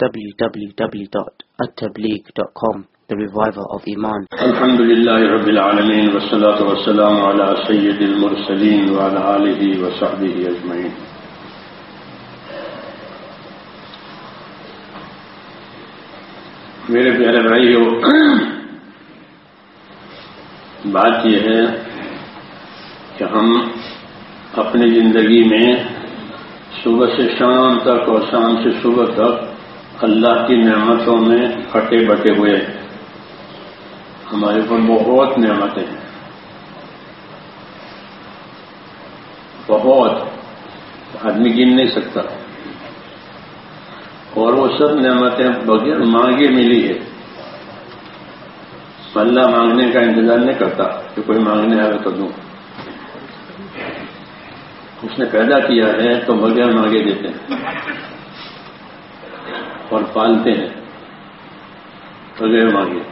www.attableek.com The Reviver of Iman. الحمد لله رب العالمين والصلاة والسلام على سيد المرسلين وعلى آله وصحبه أجمعين میرے پیارے بھائیو بات یہ ہے کہ ہم اپنی زندگی میں صبح سے شام تک اور شام سے صبح تک اللہ کی نعمتوں میں پھٹے بٹے ہوئے۔ ہمارے اوپر بہت نعمتیں ہیں۔ بہت۔ آدمی گن نہیں سکتا۔ اور وہ سب نعمتیں بغیر مانگے ملی ہے۔ اللہ مانگنے کا انتظار نہیں کرتا کہ کوئی مانگنے آئے تو دوں۔ اس نے پیدا کیا ہے تو بغیر مانگے دیتے ہیں۔ اور پالتے ہیں۔ بغیر مانگے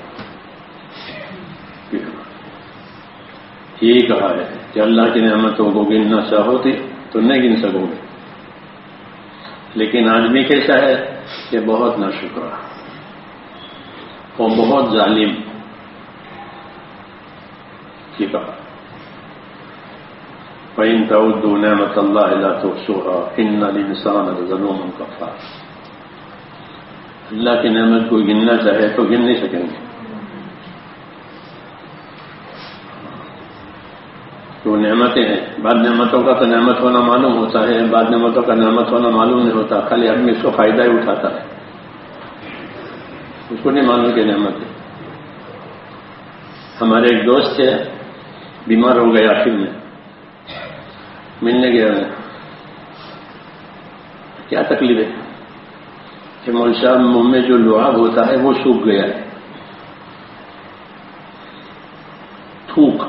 یہی کہا ہے کہ اللہ کی نعمتوں کو گننا چاہو تھی تو نہیں گن سکو گے۔ لیکن آدمی کیسا ہے کہ بہت نہ شکر وہ بہت ظالم۔ کی کہا۔ پین تعدو نعمت اللہ اللہ تو سوہا ان انسان ظلم کفا اللہ کی نعمت کوئی گننا چاہے تو گن نہیں سکیں گے۔ تو نعمتیں ہیں۔ بعد نعمتوں کا تو نعمت ہونا معلوم ہوتا ہے بعد نعمتوں کا نعمت ہونا معلوم نہیں ہوتا، خالی آدمی اس کو فائدہ ہی اٹھاتا ہے۔ اس کو نہیں معلوم کہ نعمت ہے۔ ہمارے ایک دوست ہے بیمار ہو گیا آخر میں۔ ملنے گیا میں کیا تکلیف ہے؟ کہ مول صاحب منہ میں جو لوہا ہوتا ہے وہ سوکھ گیا ہے۔ تھوک۔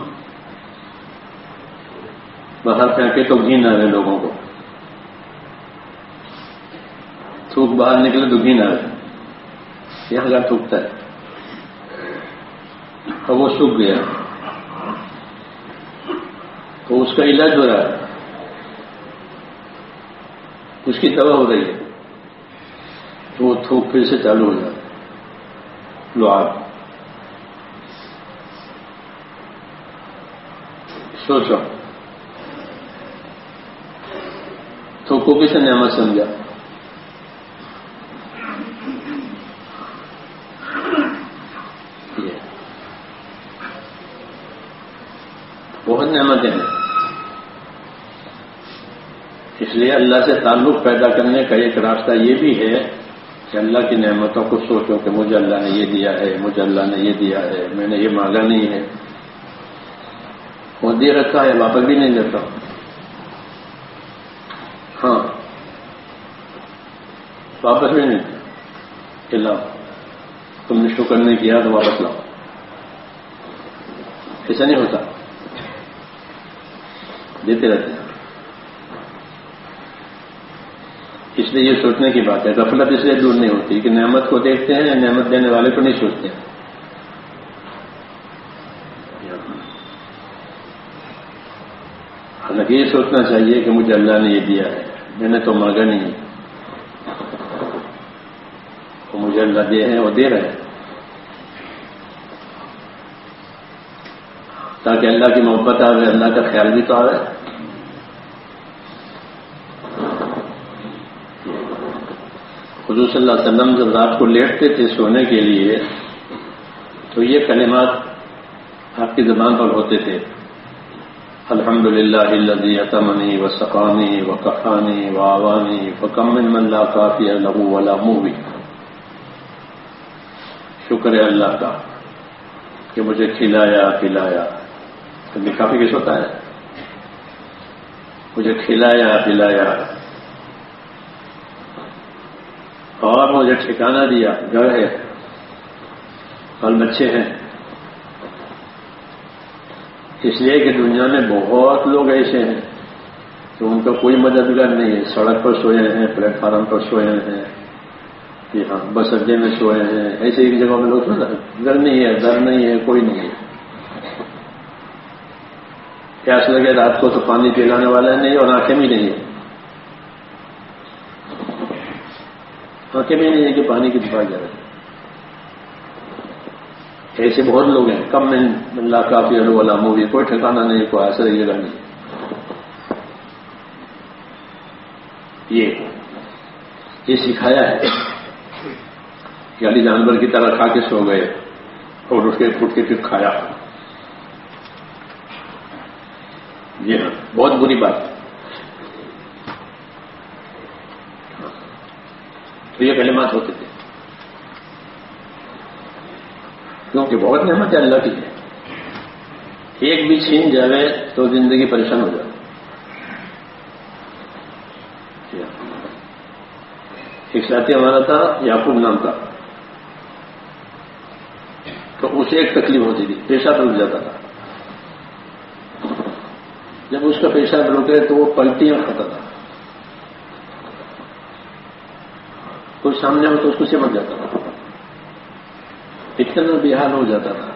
باہر پھینکے تو گھی نہ رہے لوگوں کو۔ تھوک باہر نکلے تو گھی نہ رہے یہاں کا تھوکتا ہے۔ اور وہ سوکھ گیا تو اس کا علاج ہو رہا ہے۔ اس کی دوا ہو رہی ہے۔ تو وہ تھوک پھر سے چالو ہو جاتا لو آپ۔ سوچو۔ تو کو کسے نعمت سمجھا۔ بہت نعمتیں ہیں۔ اس لیے اللہ سے تعلق پیدا کرنے کا ایک راستہ یہ بھی ہے کہ اللہ کی نعمتوں کو سوچو کہ مجھے اللہ نے یہ دیا ہے، مجھے اللہ نے یہ دیا ہے، میں نے یہ مانگا نہیں ہے۔ وہ دے رکھا ہے؟ واپس بھی نہیں لیتا۔ ہاں۔ واپس بھی نہیں۔ کہ لاؤ۔ تم نے شکر نہیں کیا تو واپس لاؤ۔ ایسا نہیں ہوتا۔ دیتے رہتے ہیں۔ لیے یہ سوچنے کی بات ہے۔ غفلت اس لیے دور نہیں ہوتی کہ نعمت کو دیکھتے ہیں نعمت دینے والے کو نہیں سوچتے۔ ہیں حالانکہ یہ سوچنا چاہیے کہ مجھے اللہ نے یہ دیا ہے۔ میں نے تو مانگا نہیں۔ وہ مجھے اللہ دے ہیں، وہ دے رہے ہیں۔ تاکہ اللہ کی محبت آ رہے اللہ کا خیال بھی تو آ رہا ہے حضور صلی اللہ علیہ وسلم جب رات کو لیٹتے تھے سونے کے لیے، تو یہ کلمات آپ کی زبان پر ہوتے تھے۔ الحمد للہ عطمنی و سقانی و کفانی و آوانی و کمن ملا کافی لغو ولا مووی شکر ہے اللہ کا کہ مجھے کھلایا، پلایا۔ کافی کس ہوتا ہے مجھے کھلایا، پلایا۔ اور مجھے ٹھکانہ دیا گھر ہے۔ اور بچے ہیں۔ اس لیے کہ دنیا میں بہت لوگ ایسے ہیں کہ ان کا کوئی مددگار نہیں ہے۔ سڑک پر سوئے ہیں، پلیٹ فارم پر سوئے ہیں، کہ ہاں بس اڈے میں سوئے ہیں۔ ایسے ایک جگہ میں لوگ سو گھر نہیں ہے در نہیں ہے، کوئی نہیں ہے۔ پیاس لگے، رات کو تو پانی پلانے والا نہیں اور آنکھیں بھی نہیں ہے آنکھیں بھی نہیں ہے کہ پانی کی دفاع جا رہے ایسے بہت لوگ ہیں، کم میں اللہ کافی والا مووی کوئی ٹھکانا نہیں، کوئی ایسا جگہ نہیں۔ یہ یہ سکھایا ہے کہ علی جانور کی طرح کھا کے سو گئے اور اس کے پھٹ کے پھر کھایا۔ جی ہاں بہت بری بات تو یہ کلمات ہوتے تھے کیونکہ بہت نعمت ہے اللہ کی۔ ہے ایک بھی چھین جائے تو زندگی پریشان ہو جائے ایک ساتھی ہمارا تھا، یعقوب نام کا۔ تو اسے ایک تکلیف ہوتی تھی پیشاب رک جاتا تھا۔ جب اس کا پیشاب رکے تو وہ پلٹیاں کھاتا تھا۔ کوئی سامنے ہو تو اس کو سمجھ جاتا تھا۔ اتنا بحال ہو جاتا تھا۔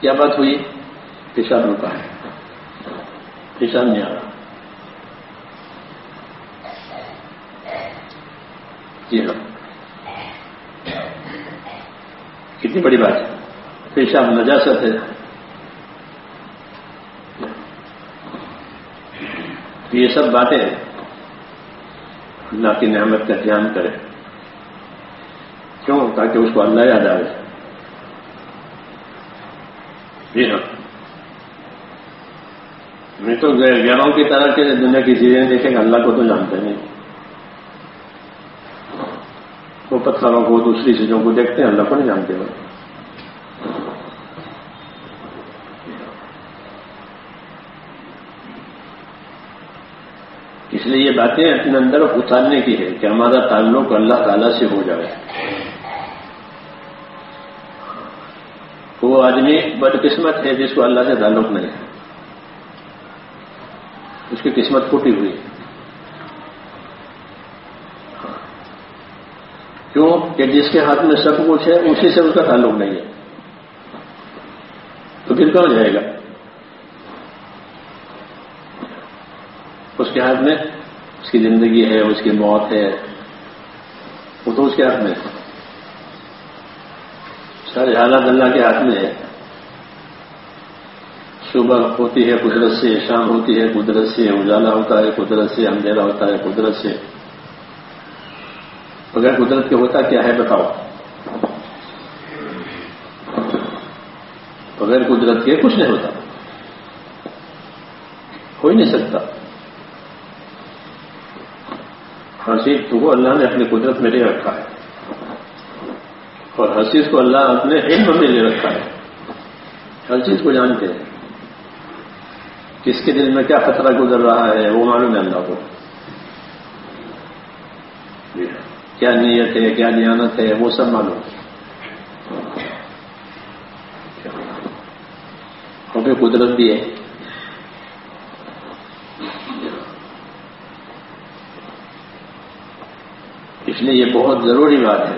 کیا بات ہوئی؟ پیشاب رکا ہے۔ پیشاب نہیں آ رہا۔ جی ہاں۔ کتنی بڑی بات ہے۔ پیشاب نجاست ہے۔ یہ سب باتیں اللہ کی نعمت کا دھیان کرے۔ کیوں؟ تاکہ اس کو اللہ یاد آئے۔ جی ہاں۔ میں تو گیاروں کی طرح کے دنیا کی چیزیں دیکھیں گے، اللہ کو تو جانتے نہیں۔ وہ پتھروں کو، دوسری چیزوں کو دیکھتے ہیں، اللہ کو نہیں جانتے۔ وہ لیے یہ باتیں اپنے اندر اتارنے کی ہے کہ ہمارا تعلق اللہ تعالی سے ہو جائے۔ وہ آدمی بد قسمت ہے جس کو اللہ سے تعلق نہیں ہے۔ اس کی قسمت پھوٹی ہوئی۔ کیوں کہ جس کے ہاتھ میں سب کچھ ہے، اسی سے اس کا تعلق نہیں ہے۔ تو پھر کہاں جائے گا؟ اس کے ہاتھ میں اس کی زندگی ہے، اس کی موت ہے۔ وہ تو اس کے ہاتھ میں سارے حالات اللہ کے ہاتھ میں ہے۔ صبح ہوتی ہے، قدرت سے، شام ہوتی ہے، قدرت سے، اجالا ہوتا ہے، قدرت سے، اندھیرا ہوتا ہے، قدرت سے۔ بغیر قدرت کے ہوتا کیا ہے بتاؤ؟ بغیر قدرت کے کچھ نہیں ہوتا۔ ہو ہی نہیں سکتا۔ ہر چیز کو اللہ نے اپنی قدرت میں لے رکھا ہے۔ اور ہر چیز کو اللہ اپنے علم میں لے رکھا ہے۔ ہر چیز کو جانتے ہیں۔ کس کے دل میں کیا خطرہ گزر رہا ہے وہ معلوم ہے اللہ کو۔ کیا نیت ہے، کیا نیانت ہے وہ سب معلوم۔ اور قدرت بھی ہے اس لیے یہ بہت ضروری بات ہے۔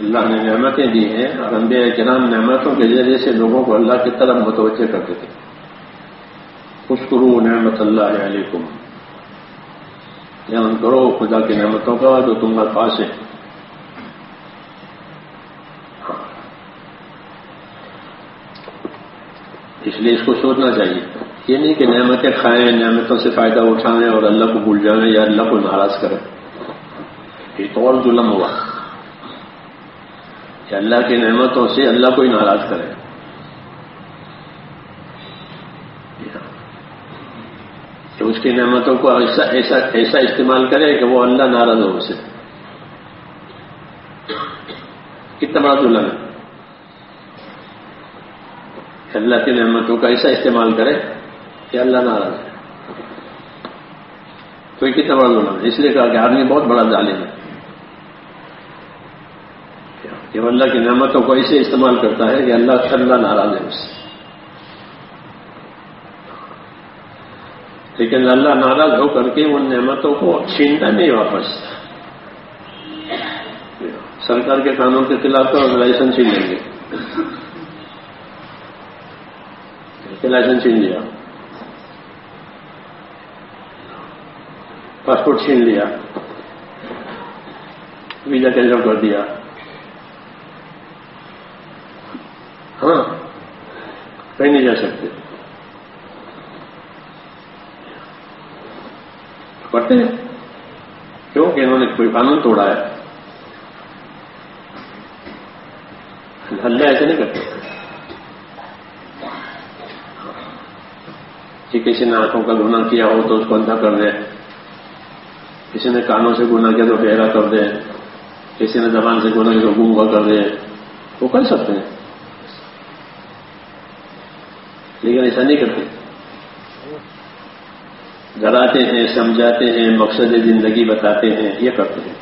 اللہ نے نعمتیں دی ہیں، اور انبیاء کرام نعمتوں کے ذریعے سے لوگوں کو اللہ کی طرف متوجہ کرتے تھے۔ خوش کرو نعمت اللہ علیکم۔ دھیان کرو خدا کی نعمتوں کا جو تمہارے پاس ہے۔ ہاں۔ اس لیے اس کو سوچنا چاہیے۔ یہ نہیں کہ نعمتیں کھائیں، نعمتوں سے فائدہ اٹھائیں اور اللہ کو بھول جائیں یا اللہ کو ناراض کریں۔ اور ظلم ہوا۔ کہ اللہ کی نعمتوں سے اللہ کو ہی ناراض کرے۔ کہ اس کی نعمتوں کو ایسا ایسا ایسا استعمال کرے کہ وہ اللہ ناراض ہو اسے۔ کتنا بڑا ظلم ہے۔ اللہ کی نعمتوں کا ایسا استعمال کرے کہ اللہ ناراض ہے تو کتنا بڑا ظلم ہے۔ اس لیے کہا کہ آدمی بہت بڑا ظالم ہے۔ کہ وہ اللہ کی نعمتوں کو ایسے استعمال کرتا ہے کہ اللہ اللہ ناراض ہے اس سے۔ لیکن اللہ ناراض ہو کر کے ان نعمتوں کو چھینتا نہیں واپس۔ سرکار کے قانون کے خلاف تو لائسنس ہی لیں گے۔ لائسنس چھین لیا۔ پاسپورٹ چھین لیا۔ ویزا کینسل کر دیا ہاں کہیں نہیں جا سکتے۔ کرتے ہیں۔ کیوں کہ انہوں نے کوئی قانون توڑا ہے۔ اللہ ایسے نہیں کرتے۔ کہ کسی نے آنکھوں کا گناہ کیا ہو تو اس کو اندھا کر دے کسی نے کانوں سے گناہ کیا تو بہرا کر دے کسی نے زبان سے گناہ کیا تو گنگا کر دے وہ کر سکتے ہیں۔ لیکن ایسا نہیں کرتے۔ ڈراتے ہیں، سمجھاتے ہیں، مقصد زندگی بتاتے ہیں، یہ کرتے ہیں۔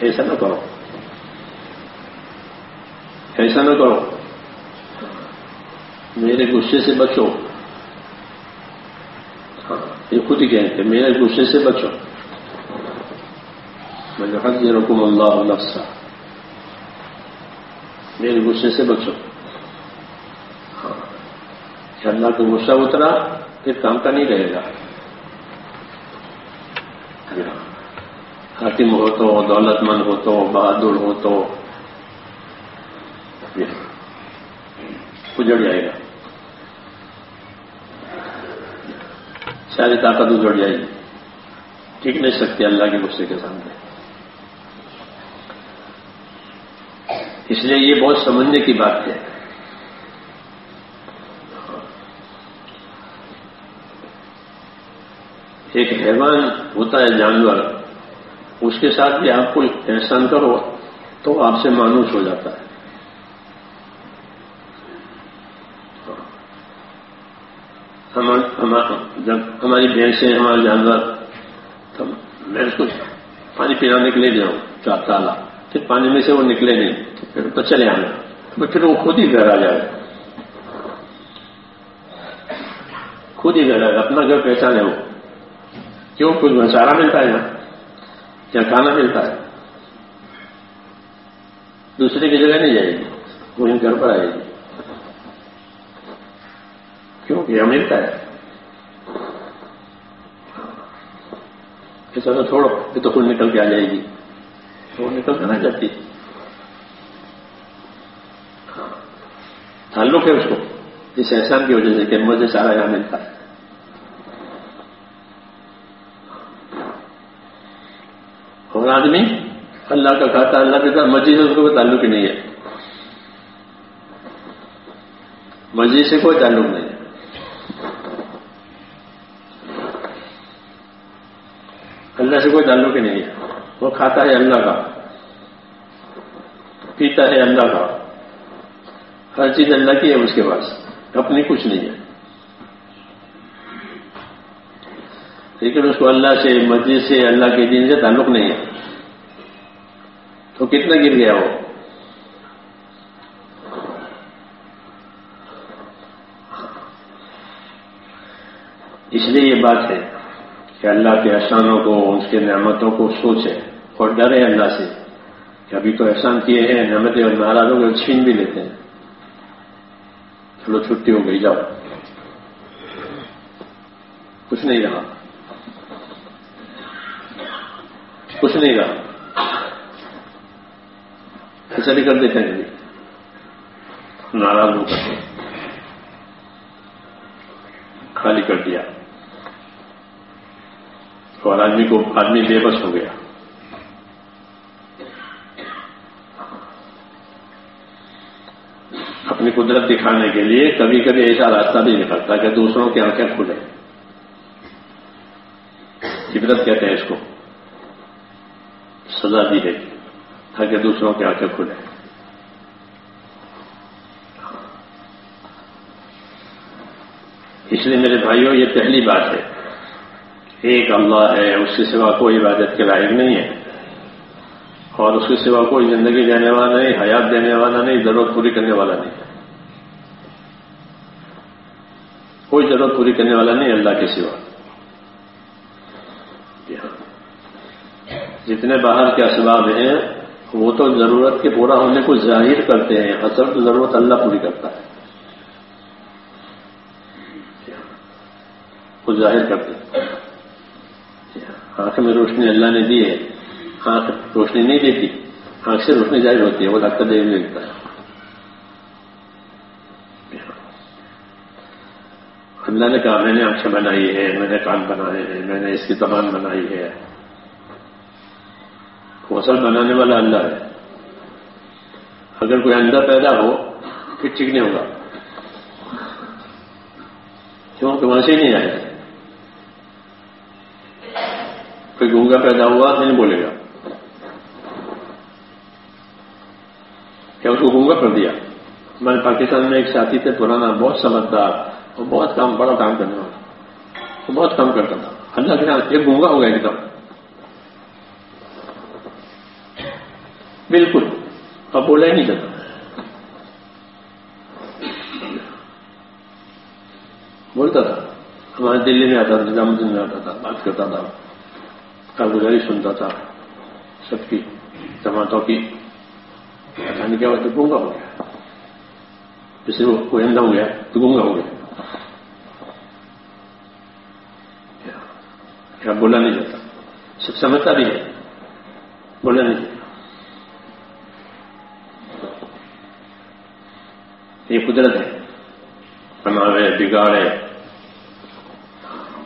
ایسا نہ کرو۔ ایسا نہ کرو۔ میرے غصے سے بچو۔ ہاں یہ خود ہی کہیں کہ میرے غصے سے بچو۔ میں نے حض رکم اللہ نفسا میرے غصے سے بچو۔ اللہ کا غصہ اترا پھر کام کا نہیں رہے گا۔ جی ہاں۔ حاکم ہو تو، دولت مند ہو تو، بہادر ہو تو۔ جی ہاں۔ اجڑ جائے گا۔ ساری طاقت اجڑ جائے گی۔ ٹھیک نہیں سکتی اللہ کے غصے کے سامنے۔ اس لیے یہ بہت سمجھنے کی بات ہے۔ ایک حیوان ہوتا ہے جانور، اس کے ساتھ بھی آپ کو احسان کرو، تو آپ سے مانوس ہو جاتا ہے۔ جب ہماری بھینسیں ہمارے جانور میں اس کو پانی پلانے کے لیے جاؤں چار تالا۔ پھر پانی میں سے وہ نکلے نہیں پھر تو چلے آنا پھر وہ خود ہی گھر آ جائے۔ خود ہی گھر آئے اپنا گھر پہچانے وہ۔ کیوں؟ کچھ مسارا ملتا ہے یہاں۔ کیا کھانا ملتا ہے؟ دوسرے کی جگہ نہیں جائے گی۔ وہیں گھر پر آئے گی۔ کیوں؟ یہاں ملتا ہے۔ ایسا تو چھوڑو، یہ تو خود نکل کے آ جائے گی۔ وہ نکل کے نہ جاتی۔ تعلق ہے اس کو۔ اس احسان کی وجہ سے کہ مجھے سارا یہاں ملتا ہے۔ آدمی اللہ کا کھاتا اللہ کے ساتھ مسجد سے اس کو کوئی تعلق ہی نہیں ہے۔ مسجد سے کوئی تعلق نہیں۔ ہے اللہ سے کوئی تعلق ہی نہیں ہے۔ وہ کھاتا ہے اللہ کا، پیتا ہے اللہ کا۔ ہر چیز اللہ کی ہے اس کے پاس، اپنی کچھ نہیں ہے۔ لیکن اس کو اللہ سے، مسجد سے، اللہ کے دین سے تعلق نہیں ہے۔ تو کتنا گر گیا وہ؟ اس لیے یہ بات ہے کہ اللہ کے احسانوں کو، اس کے نعمتوں کو سوچے اور ڈرے اللہ سے کہ ابھی تو احسان کیے ہیں، نعمتیں اور ناراضوں کو چھین بھی لیتے ہیں۔ چلو چھٹی ہو گئی، جاؤ۔ کچھ نہیں رہا۔ کچھ نہیں رہا۔ ایسا بھی کر دیتے ہیں۔ ناراض ہو کر۔ خالی کر دیا۔ اور آدمی کو آدمی بے بس ہو گیا۔ اپنی قدرت دکھانے کے لیے کبھی کبھی ایسا راستہ بھی نکلتا کہ دوسروں کی آنکھیں کھلے عبرت کہتے ہیں اس کو۔ سزا دی ہے۔ تاکہ دوسروں کی آنکھیں کھلے اس لیے میرے بھائیوں یہ پہلی بات ہے ایک اللہ ہے، اس کے سوا کوئی عبادت کے لائق نہیں ہے۔ اور اس کے سوا کوئی زندگی دینے والا نہیں، حیات دینے والا نہیں، ضرورت پوری کرنے والا نہیں۔ کوئی ضرورت پوری کرنے والا نہیں اللہ کے سوا۔ جتنے باہر کے اسباب ہیں وہ تو ضرورت کے پورا ہونے کو ظاہر کرتے ہیں، اصل تو ضرورت اللہ پوری کرتا ہے۔ وہ ظاہر کرتے ہیں۔ آنکھ میں روشنی اللہ نے دی ہے۔ آنکھ روشنی نہیں دیتی، آنکھ سے روشنی ظاہر ہوتی ہے، وہ ڈاکٹر دیکھ لیتا ہے۔ اللہ نے کہا، میں نے آنکھیں بنائی ہے میں نے کان بنائے ہیں، میں نے اس کی زبان بنائی ہے۔ وہ اصل بنانے والا اللہ ہے۔ اگر کوئی اندر پیدا ہو، پھر ٹھیک نہیں ہوگا۔ کیونکہ وہاں سے نہیں آئے۔ کوئی گونگا پیدا ہوا نہیں بولے گا۔ کیا اس کو گونگا کر دیا؟ ہمارے پاکستان میں ایک ساتھی تھے، پرانا، بہت سمجھدار وہ بہت کام بڑا کام کرنے والا۔ بہت کام کرتا تھا۔ اللہ کے نام ایک گونگا ہو گیا ایک دم۔ بالکل۔ اب بولا ہی نہیں جاتا۔ بولتا تھا۔ ہمارے دلی میں آتا تھا، نظام الدین میں آتا تھا، بات کرتا تھا۔ کارگزاری سنتا تھا۔ سب کی جماعتوں کی۔ نہیں کیا تو گونگا ہو گیا۔ جسے وہ کوئی اندھا ہو گیا تو گونگا ہو گیا۔ کیا؟ بولا نہیں جاتا۔ سب سمجھتا بھی ہے۔ بولا نہیں جاتا یہ قدرت ہے۔ بناوے بگاڑے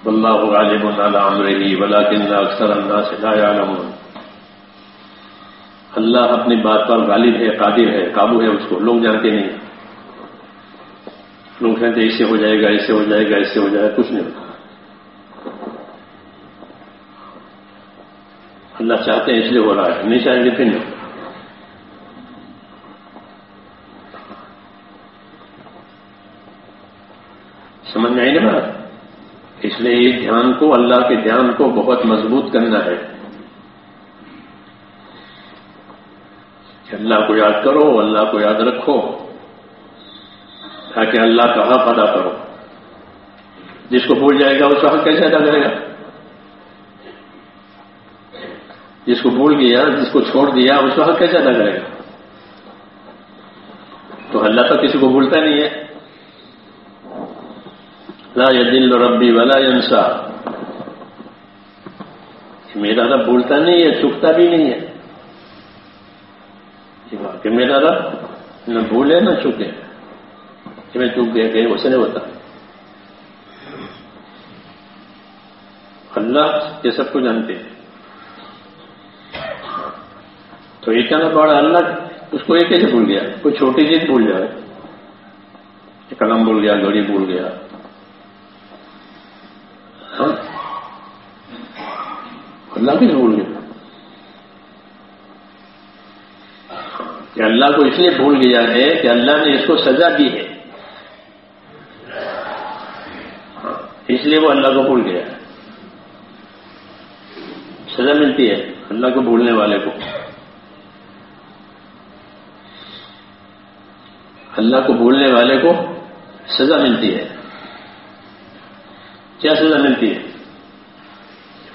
واللہ غالب على امره ولكن اکثر الناس لا يعلمون اللہ اپنی بات پر غالب ہے، قادر ہے، قابو ہے اس کو، لوگ جانتے نہیں۔ لوگ کہتے اس سے ہو جائے گا، اس سے ہو جائے گا، اس سے ہو جائے گا، کچھ نہیں ہوتا۔ اللہ چاہتے ہیں اس لیے ہو رہا ہے، نہیں چاہیں گے پھر نہیں سمجھ میں آئی نا بات اس لیے دھیان کو اللہ کے دھیان کو بہت مضبوط کرنا ہے۔ کہ اللہ کو یاد کرو، اللہ کو یاد رکھو۔ تاکہ اللہ کا حق ادا کرو۔ جس کو بھول جائے گا، اس کا حق کیسے ادا کرے گا؟ جس کو بھول گیا، جس کو چھوڑ دیا، اس کا حق کیسے ادا کرے گا؟ تو اللہ تو کسی کو بھولتا نہیں ہے۔ لا دل ربی ولا ینسا میرا رب بھولتا نہیں ہے، چکتا بھی نہیں ہے۔ کہ میرا رب نہ بھولے نہ چکے۔ کہ میں چک گیا کہ اسے نہیں ہوتا۔ اللہ یہ سب کو جانتے ہیں۔ تو اتنا بڑا اللہ، اس کو یہ کیسے بھول گیا؟ کوئی چھوٹی چیز بھول جائے۔ قلم بھول گیا، گھڑی بھول گیا۔ اللہ بھی بھول گیا کہ اللہ کو اس لیے بھول گیا ہے کہ اللہ نے اس کو سزا دی ہے۔ اس لیے وہ اللہ کو بھول گیا۔ سزا ملتی ہے اللہ کو بھولنے والے کو۔ اللہ کو بھولنے والے کو سزا ملتی ہے۔ کیا سزا ملتی ہے؟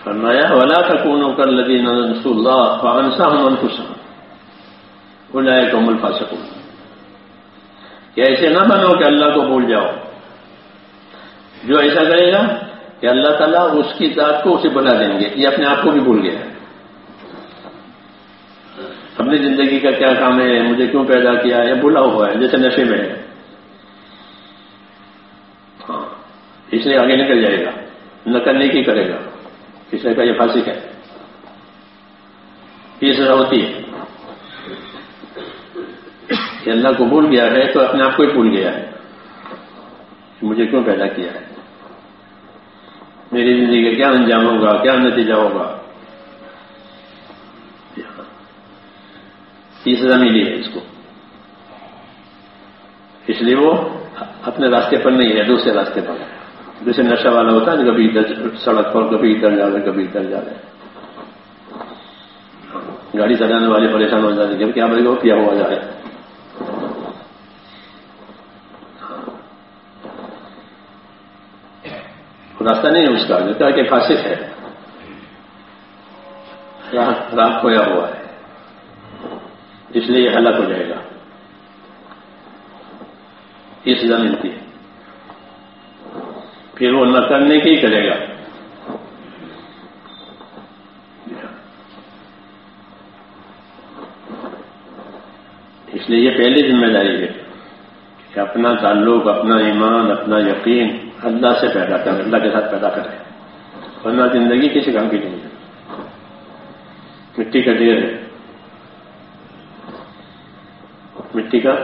فرمایا، ولا تکونوا كالذين نسوا الله فانساهم انفسهم اولئك هم الفاسقون۔ کہ ایسے نہ بنو کہ اللہ کو بھول جاؤ۔ جو ایسا کرے گا کہ اللہ تعالیٰ اس کی ذات کو اسے بنا دیں گے، یہ اپنے آپ کو بھی بھول گیا۔ اپنی زندگی کا کیا کام ہے، مجھے کیوں پیدا کیا؟ یہ بھولا ہوا ہے، جیسے نشے میں ہے۔ ہاں اس لیے آگے نکل جائے گا، نقل نہیں کی کرے گا۔ کسی کا یہ فاسق ہے یہ سزا ہوتی ہے کہ اللہ کو بھول گیا ہے تو اپنے آپ کو ہی بھول گیا ہے مجھے کیوں پیدا کیا ہے میری زندگی کا کیا انجام ہوگا کیا نتیجہ ہوگا یہ سزا ملی ہے اس کو اس لیے وہ اپنے راستے پر نہیں ہے دوسرے راستے پر ہے جیسے نشہ والا ہوتا ہے کبھی ادھر سڑک پر، کبھی ادھر جا رہے، کبھی ادھر جا رہے۔ گاڑی چلانے والے پریشان ہو جاتے ہیں کیا بھائی وہ کیا ہوا جائے راستہ نہیں ہے اس کا، جو کہ فاسق ہے۔ راہ کھویا ہوا ہے۔ اس لیے یہ ہلاک ہو جائے گا۔ یہ سزا ملتی ہے پھر وہ نہ کرنے کی کرے گا۔ اس لیے یہ پہلی ذمہ داری ہے کہ اپنا تعلق، اپنا ایمان، اپنا یقین اللہ سے پیدا کریں اللہ کے ساتھ پیدا کریں ورنہ زندگی کسی کام کی نہیں ہے۔ مٹی کا ڈھیر ہے۔ مٹی کا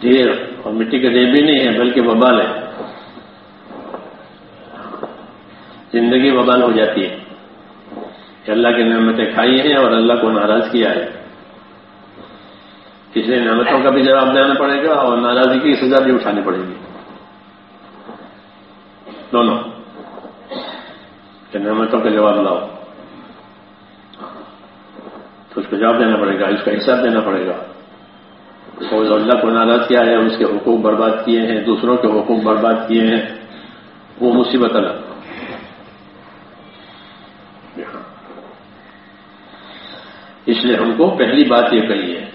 ڈھیر، اور مٹی کا ڈھیر بھی نہیں ہے، بلکہ ببال ہے۔ زندگی وبال ہو جاتی ہے کہ اللہ کی نعمتیں کھائی ہیں اور اللہ کو ناراض کیا ہے۔ کسی نعمتوں کا بھی جواب دینا پڑے گا اور ناراضگی کی سزا بھی اٹھانی پڑے گی۔ دونوں۔ کہ نعمتوں کا جواب لاؤ۔ تو اس کو جواب دینا پڑے گا، اس کا حساب دینا پڑے گا۔ اور اللہ کو ناراض کیا ہے، اس کے حقوق برباد کیے ہیں، دوسروں کے حقوق برباد کیے ہیں۔ وہ مصیبت الگ۔ اس لیے ہم کو پہلی بات یہ کہی ہے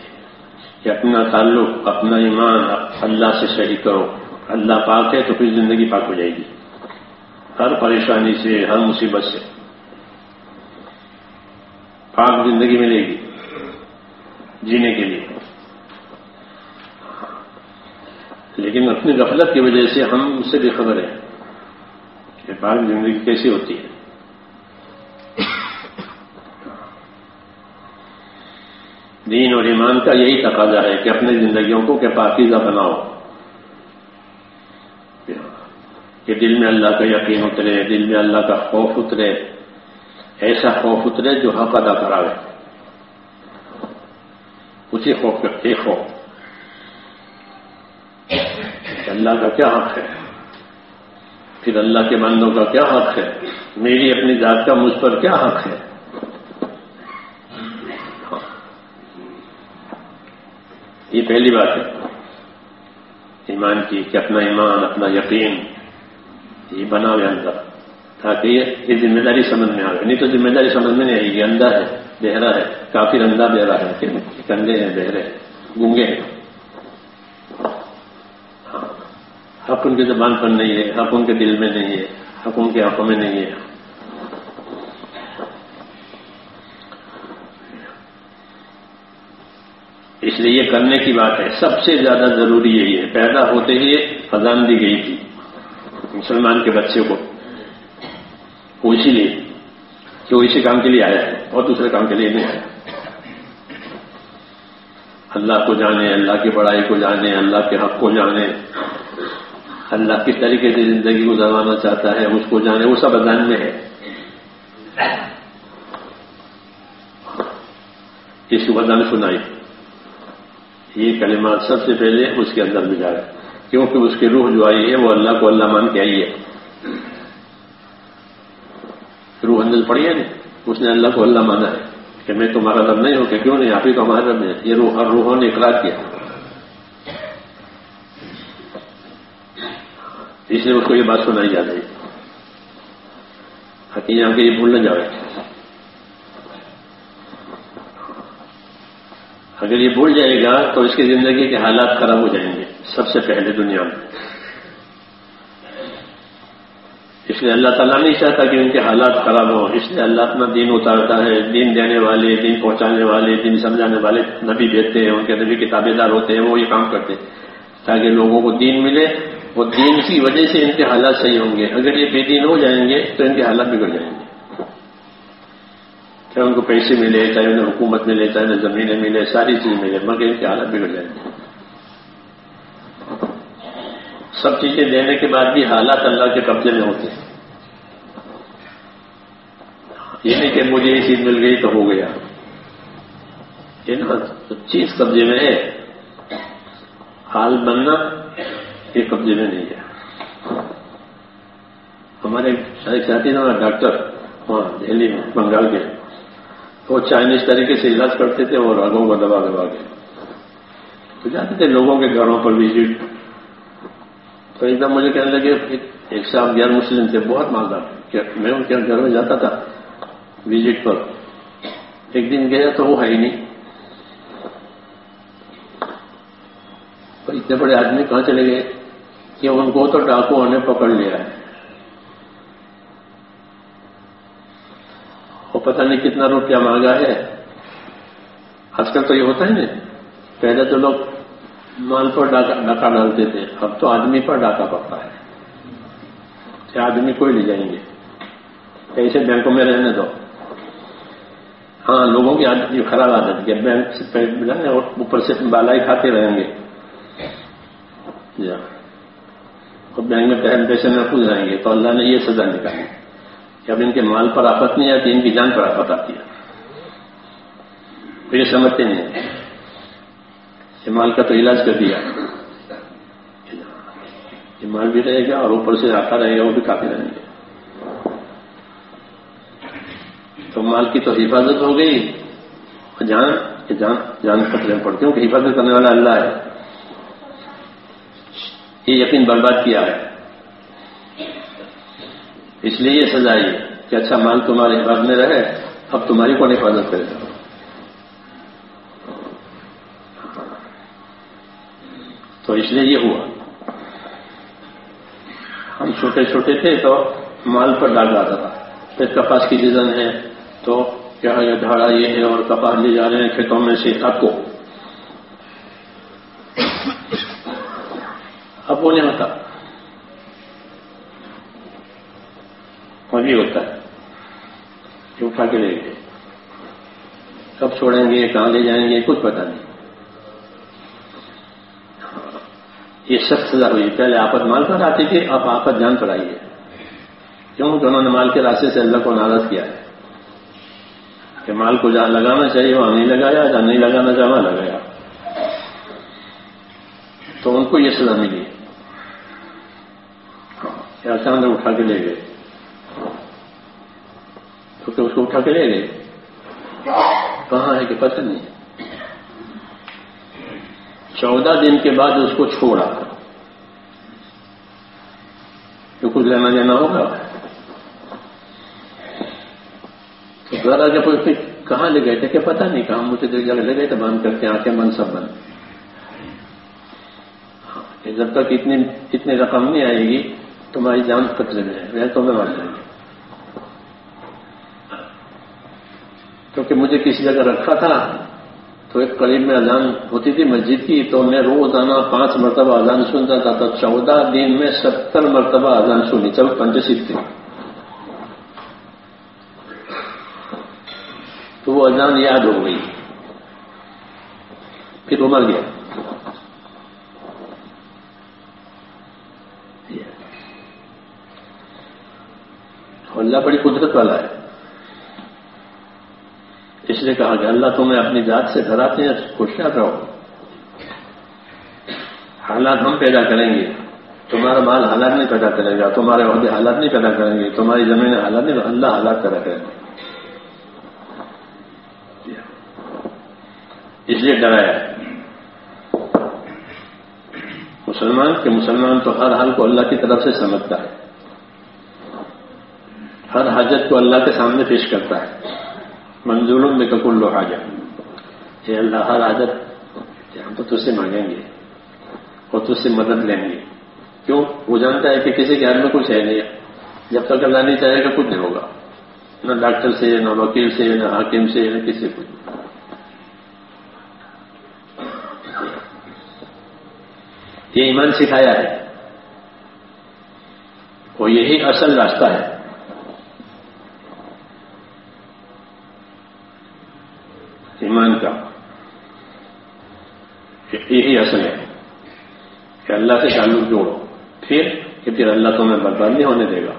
کہ اپنا تعلق، اپنا ایمان اللہ سے صحیح کرو۔ اللہ پاک ہے تو پھر زندگی پاک ہو جائے گی۔ ہر پریشانی سے، ہر مصیبت سے۔ پاک زندگی ملے گی جینے کے لیے۔ لیکن اپنی غفلت کی وجہ سے ہم اس سے بھی خبر ہے کہ پاک زندگی کیسی ہوتی ہے۔ دین اور ایمان کا یہی تقاضا ہے کہ اپنی زندگیوں کو کہ پاکیزہ بناؤ۔ کہ دل میں اللہ کا یقین اترے، دل میں اللہ کا خوف اترے، ایسا خوف اترے جو حق ادا کراوے۔ اسی خوف کا خوف۔ اللہ کا کیا حق ہے؟ پھر اللہ کے بندوں کا کیا حق ہے؟ میری اپنی ذات کا مجھ پر کیا حق ہے؟ یہ پہلی بات ہے۔ ایمان کی کہ اپنا ایمان، اپنا یقین، یہ بنا ہوئے اندر تاکہ یہ ذمہ داری سمجھ میں آ نہیں تو ذمہ داری سمجھ میں نہیں آئے گی۔ اندھا ہے، بہرا ہے۔ کافی اندھا، بہرا ہے۔ کندھے ہیں، بہرے گونگے ہیں۔ ہاں۔ حق ان کی زبان پر نہیں ہے، حق ان کے دل میں نہیں ہے، حق ان کے آنکھوں میں نہیں ہے۔ اس لیے یہ کرنے کی بات ہے۔ سب سے زیادہ ضروری یہی ہے۔ پیدا ہوتے ہی خزان دی گئی تھی مسلمان کے بچے کو۔ وہ اسی لیے کہ وہ اسی کام کے لیے آیا ہے اور دوسرے کام کے لیے نہیں آیا۔ اللہ کو جانے، اللہ کی بڑائی کو جانے، اللہ کے حق کو جانے۔ اللہ کس طریقے سے زندگی گزاروانا چاہتا ہے، اس کو جانے۔ وہ سب اذان میں ہے۔ اس کو بدان سنائی۔ یہ کلمات سب سے پہلے اس کے اندر ملا ہے، کیونکہ اس کی روح جو آئی ہے وہ اللہ کو اللہ مان کے آئی ہے۔ روح اندر پڑی ہے نا، اس نے اللہ کو اللہ مانا ہے کہ میں تمہارا رب نہیں ہوں، کہ کیوں نہیں، آپ ہی تو ہمارا رب ہے۔ یہ روح، ہر روحوں نے اقرار کیا۔ اس لیے اس کو یہ بات سنائی جا رہی یہاں کے یہ بھول نہ جائے۔ اگر یہ بھول جائے گا تو اس کی زندگی کے حالات خراب ہو جائیں گے، سب سے پہلے دنیا میں۔ اس لیے اللہ تعالیٰ نہیں چاہتا کہ ان کے حالات خراب ہوں۔ اس لیے اللہ اپنا دین اتارتا ہے، دین دینے والے، دین پہنچانے والے، دین سمجھانے والے نبی دیتے ہیں، ان کے نبی کے تابے دار ہوتے ہیں، وہ یہ کام کرتے ہیں۔ تاکہ لوگوں کو دین ملے، وہ دین کی وجہ سے ان کے حالات صحیح ہوں گے۔ اگر یہ بے دین ہو جائیں گے تو ان کے حالات بگڑ جائیں گے۔ چاہے ان کو پیسے ملے، چاہے انہیں حکومت ملے، چاہے انہیں زمینیں ملے، ساری چیز ملے، مگر ان کے حالت بگڑ جائیں گے سب چیزیں دینے کے بعد بھی حالات اللہ کے قبضے میں ہوتے ہیں۔ یہ نہیں کہ مجھے یہ چیز مل گئی تو ہو گیا۔ یہ نا چیز قبضے میں ہے۔ حال بننا یہ قبضے میں نہیں ہے۔ ہمارے ساتھی نا ڈاکٹر وہاں دہلی میں بنگال کے۔ وہ چائنیز طریقے سے علاج کرتے تھے اور آگوں کو دبا دبا کے۔ تو جاتے تھے لوگوں کے گھروں پر وزٹ تو ایک دم مجھے کہنے لگے، ایک صاحب غیر مسلم تھے، بہت مالدار میں ان کے گھر میں جاتا تھا وزٹ پر۔ ایک دن گیا تو وہ ہے ہی نہیں۔ اتنے بڑے آدمی کہاں چلے گئے کہ ان کو تو ڈاکو نے پکڑ لیا ہے۔ اور پتہ نہیں کتنا روپیہ مانگا ہے۔ آج کل تو یہ ہوتا ہے نا، پہلے تو لوگ مال پر ڈاکہ ڈالتے تھے، اب تو آدمی پر ڈاکہ پڑتا ہے۔ کہ آدمی کو ہی لے جائیں گے۔ ایسے بینکوں میں رہنے دو۔ ہاں لوگوں کی عادت یہ خراب عادت ہے بینک سے ملیں اور اوپر سے بالائی کھاتے رہیں گے۔ جی ہاں۔ اور بینک میں پہن پیسے میں کھل جائیں گے تو اللہ نے یہ سزا نکالی۔ کہ اب ان کے مال پر آفت نہیں آتی ان کی جان پر آفت آتی ہے۔ یہ سمجھتے نہیں یہ مال کا تو علاج کر دیا۔ یہ مال بھی رہے گا اور اوپر سے آتا رہے گا، وہ بھی کافی رہیں گے تو مال کی تو حفاظت ہو گئی۔ جان جان جان خطرے میں پڑتی ہوں کہ حفاظت کرنے والا اللہ ہے۔ یہ یقین برباد کیا ہے۔ اس لیے یہ سزا یہ کہ اچھا مال تمہارے حفاظت میں رہے، اب تمہاری کون حفاظت کرے؟ گا تو اس لیے یہ ہوا۔ ہم چھوٹے چھوٹے تھے تو مال پر ڈال آتا تھا۔ پھر کپاس کی سیزن ہے تو کیا یہ دھاڑا یہ ہے اور کپاس لے جا رہے ہیں کھیتوں میں سے اب کو۔ اب وہ نہیں ہوتا۔ ابھی ہوتا ہے۔ کہ اٹھا کے لے گئے۔ کب چھوڑیں گے، کہاں لے جائیں گے، کچھ پتا نہیں۔ یہ سخت سزا ہوئی۔ پہلے آپت مال پر آتی تھی اب آپت جان پر آئی ہے۔ کیوں؟ کہ انہوں نے مال کے راستے سے اللہ کو ناراض کیا ہے۔ کہ مال کو جہاں لگانا چاہیے، وہاں نہیں لگایا، جہاں نہیں لگانا چاہیے، وہاں لگایا۔ تو ان کو یہ سزا ملی۔ کیا اچانک اٹھا کے لے گئے تو کہ اس کو اٹھا کے لے۔ گئے کہاں ہے کہ پتہ نہیں۔ چودہ دن کے بعد اس کو چھوڑا۔ تو کچھ لینا دینا ہوگا۔ تو گھر آگے پھر کہاں لے گئے تھے کہ پتا نہیں کہاں مجھے دیکھ جگہ لے گئے تھے بند کر کے آنکھیں من سب بند۔ ہاں، جب تک اتنی اتنی رقم نہیں آئے گی، تمہاری جان خطرے میں ہے تو میں مار جائیں گے کیونکہ مجھے کسی جگہ رکھا تھا، تو ایک قریب میں اذان ہوتی تھی مسجد کی، تو میں روزانہ پانچ مرتبہ اذان سنتا تھا، تو چودہ دن میں ستر مرتبہ اذان سنی، چل پنچ تھی۔ تو وہ اذان یاد ہو گئی۔ پھر وہ مر گیا اللہ بڑی قدرت والا ہے۔ نے کہا کہ اللہ تمہیں اپنی ذات سے ڈراتے ہیں خوشیات رہو حالات ہم پیدا کریں گے۔ تمہارا مال حالات نہیں پیدا کرے گا، تمہارے عہدے حالات نہیں پیدا کریں گے، تمہاری زمین حالات نہیں اللہ حالات پیدا کریں گے۔ اس لیے ڈرایا مسلمان کہ مسلمان تو ہر حال کو اللہ کی طرف سے سمجھتا ہے۔ ہر حاجت کو اللہ کے سامنے پیش کرتا ہے۔ منظور میں ککل لو حاجت یہ اللہ، ہر حاجت ہم تو تجھ سے مانگیں گے اور تجھ سے مدد لیں گے۔ کیوں؟ وہ جانتا ہے کہ کسی کے ہاتھ میں کچھ ہے نہیں۔ جب تک اللہ نہیں چاہے گا، کچھ نہیں ہوگا۔ نہ ڈاکٹر سے، نہ وکیل سے، نہ حاکم سے، نہ کسی کو۔ یہ ایمان سکھایا ہے اور یہی اصل راستہ ہے ایمان کا یہی اصل ہے کہ اللہ سے تعلق جوڑو پھر کہ پھر اللہ تمہیں برباد نہیں ہونے دے گا۔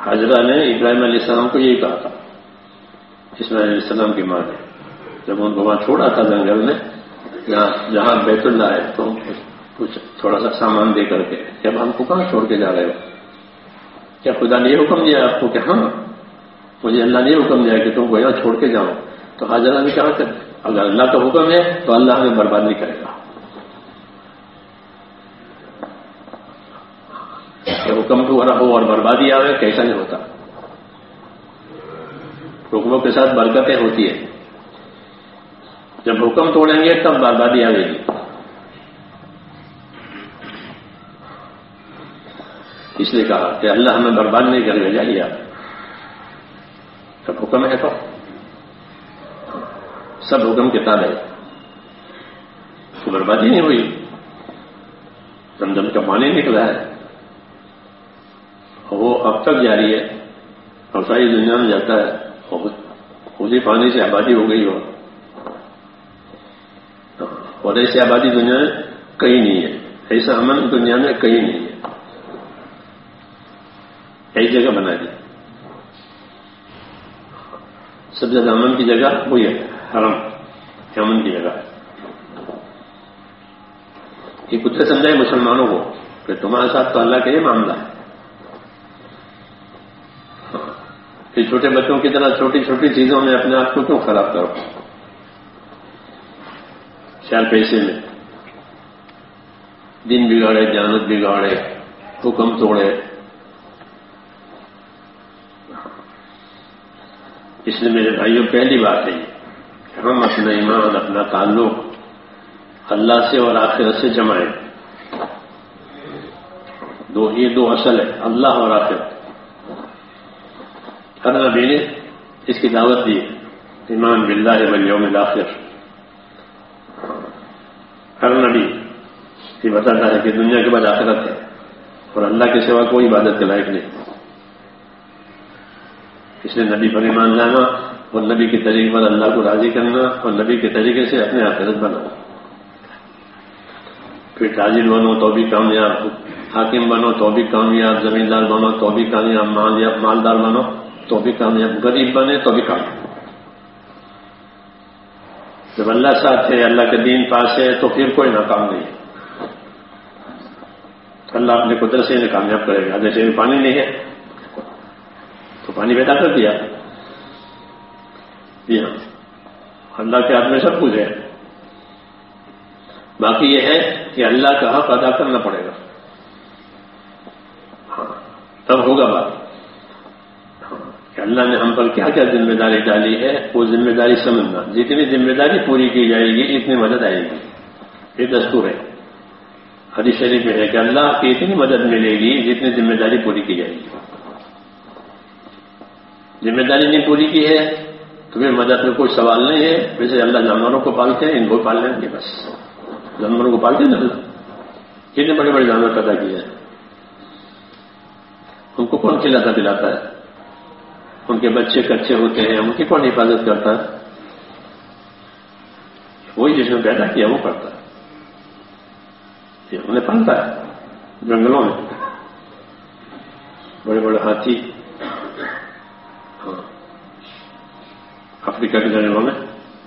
حضرہ نے ابراہیم علیہ السلام کو یہی کہا تھا۔ اسماعیل علیہ السلام کی ماں نے۔ جب ان کو وہاں چھوڑا تھا جنگل میں جہاں جہاں بیت اللہ ہے، تو کچھ تھوڑا سا سامان دے کر کے جب ہم کو کہاں چھوڑ کے جا رہے ہو؟ کیا خدا نے یہ حکم دیا آپ کو کہ ہاں مجھے اللہ نے یہ حکم دیا کہ تم کو یہاں چھوڑ کے جاؤ؟ تو حاضرہ نے کہا کہ اگر اللہ کا حکم ہے تو اللہ ہمیں برباد نہیں کرے گا۔ کہ حکم تو ہو اور بربادی آئے کیسا نہیں ہوتا۔ حکموں کے ساتھ برکتیں ہوتی ہے جب حکم توڑیں گے، تب بربادی آئے گی۔ اس لیے کہا کہ اللہ ہمیں برباد نہیں کرے گا، جائیے آپ۔ جب حکم ہے تو۔ سب حکم کے تالے تو بربادی نہیں ہوئی۔ زمزم کا پانی نکلا ہے۔ وہ اب تک جاری ہے۔ اور ساری دنیا میں جاتا ہے۔ اسی پانی سے آبادی ہو گئی ہو۔ اور ایسی آبادی دنیا میں کہیں نہیں ہے۔ ایسا امن دنیا میں کہیں نہیں ہے۔ ایک جگہ بنا دی۔ سب سے زیادہ امن کی جگہ وہی ہے۔ حرم امن کی جگہ یہ کتنے سمجھائے مسلمانوں کو کہ تمہارے ساتھ تو اللہ کا یہ معاملہ ہے کہ چھوٹے بچوں کی طرح چھوٹی چھوٹی چیزوں میں اپنے آپ کو کیوں خراب کرو چار پیسے میں دن بگاڑے جانت بگاڑے حکم توڑے اس لیے میرے بھائیوں پہلی بات ہے ہم اپنا ایمان اپنا تعلق اللہ سے اور آخرت سے جمائیں دو، یہ دو اصل ہے اللہ اور آخرت۔ ہر نبی نے اس کی دعوت دی، ایمان باللہ والیوم الاخر۔ ہر نبی یہ بتاتا ہے کہ دنیا کے بعد آخرت ہے، اور اللہ کے سوا کوئی عبادت کے لائق نہیں۔ اس لیے نبی پر ایمان لانا اور نبی کے طریقے پر اللہ کو راضی کرنا اور نبی کے طریقے سے اپنے آخرت بنانا پھر تاجر بنو تو بھی کامیاب، حاکم بنو تو بھی کامیاب، زمیندار بنو تو بھی کامیاب مالدار بنو تو بھی کامیاب، غریب بنے تو بھی کامیاب۔ جب اللہ ساتھ ہے اللہ کے دین پاس ہے، تو پھر کوئی ناکام نہیں اللہ اپنے قدرت سے انہیں کامیاب کرے گا۔ جیسے پانی نہیں ہے، تو پانی پیدا کر دیا۔ جی ہاں۔ اللہ کے ہاتھ میں سب کچھ ہے۔ باقی یہ ہے کہ اللہ کا حق ادا کرنا پڑے گا۔ ہاں تب ہوگا بات۔ ہاں، کہ اللہ نے ہم پر کیا کیا ذمہ داری ڈالی ہے، وہ ذمہ داری سمجھنا۔ جتنی ذمہ داری پوری کی جائے گی، اتنی مدد آئے گی۔ یہ دستور ہے۔ حدیث شریف میں ہے کہ اللہ کی اتنی مدد ملے گی جتنی ذمہ داری پوری کی جائے گی۔ ذمہ داری نہیں پوری کی ہے تمہیں مدد میں کوئی سوال نہیں ہے ویسے اللہ جانوروں کو پالتے ہیں، ان کو پال لیں گے بس۔ جانوروں کو پالتے ہیں اللہ کتنے بڑے بڑے جانور پیدا کیے ہیں؟ ان کو کون کھلاتا پلاتا ہے؟ ان کے بچے کچے ہوتے ہیں، ان کی کون حفاظت کرتا ہے؟ وہی جس نے پیدا کیا، وہ کرتا ہے۔ انہیں پالتا ہے، جنگلوں میں۔ بڑے بڑے ہاتھی۔ ہاں۔ افریقہ کے جنگلوں میں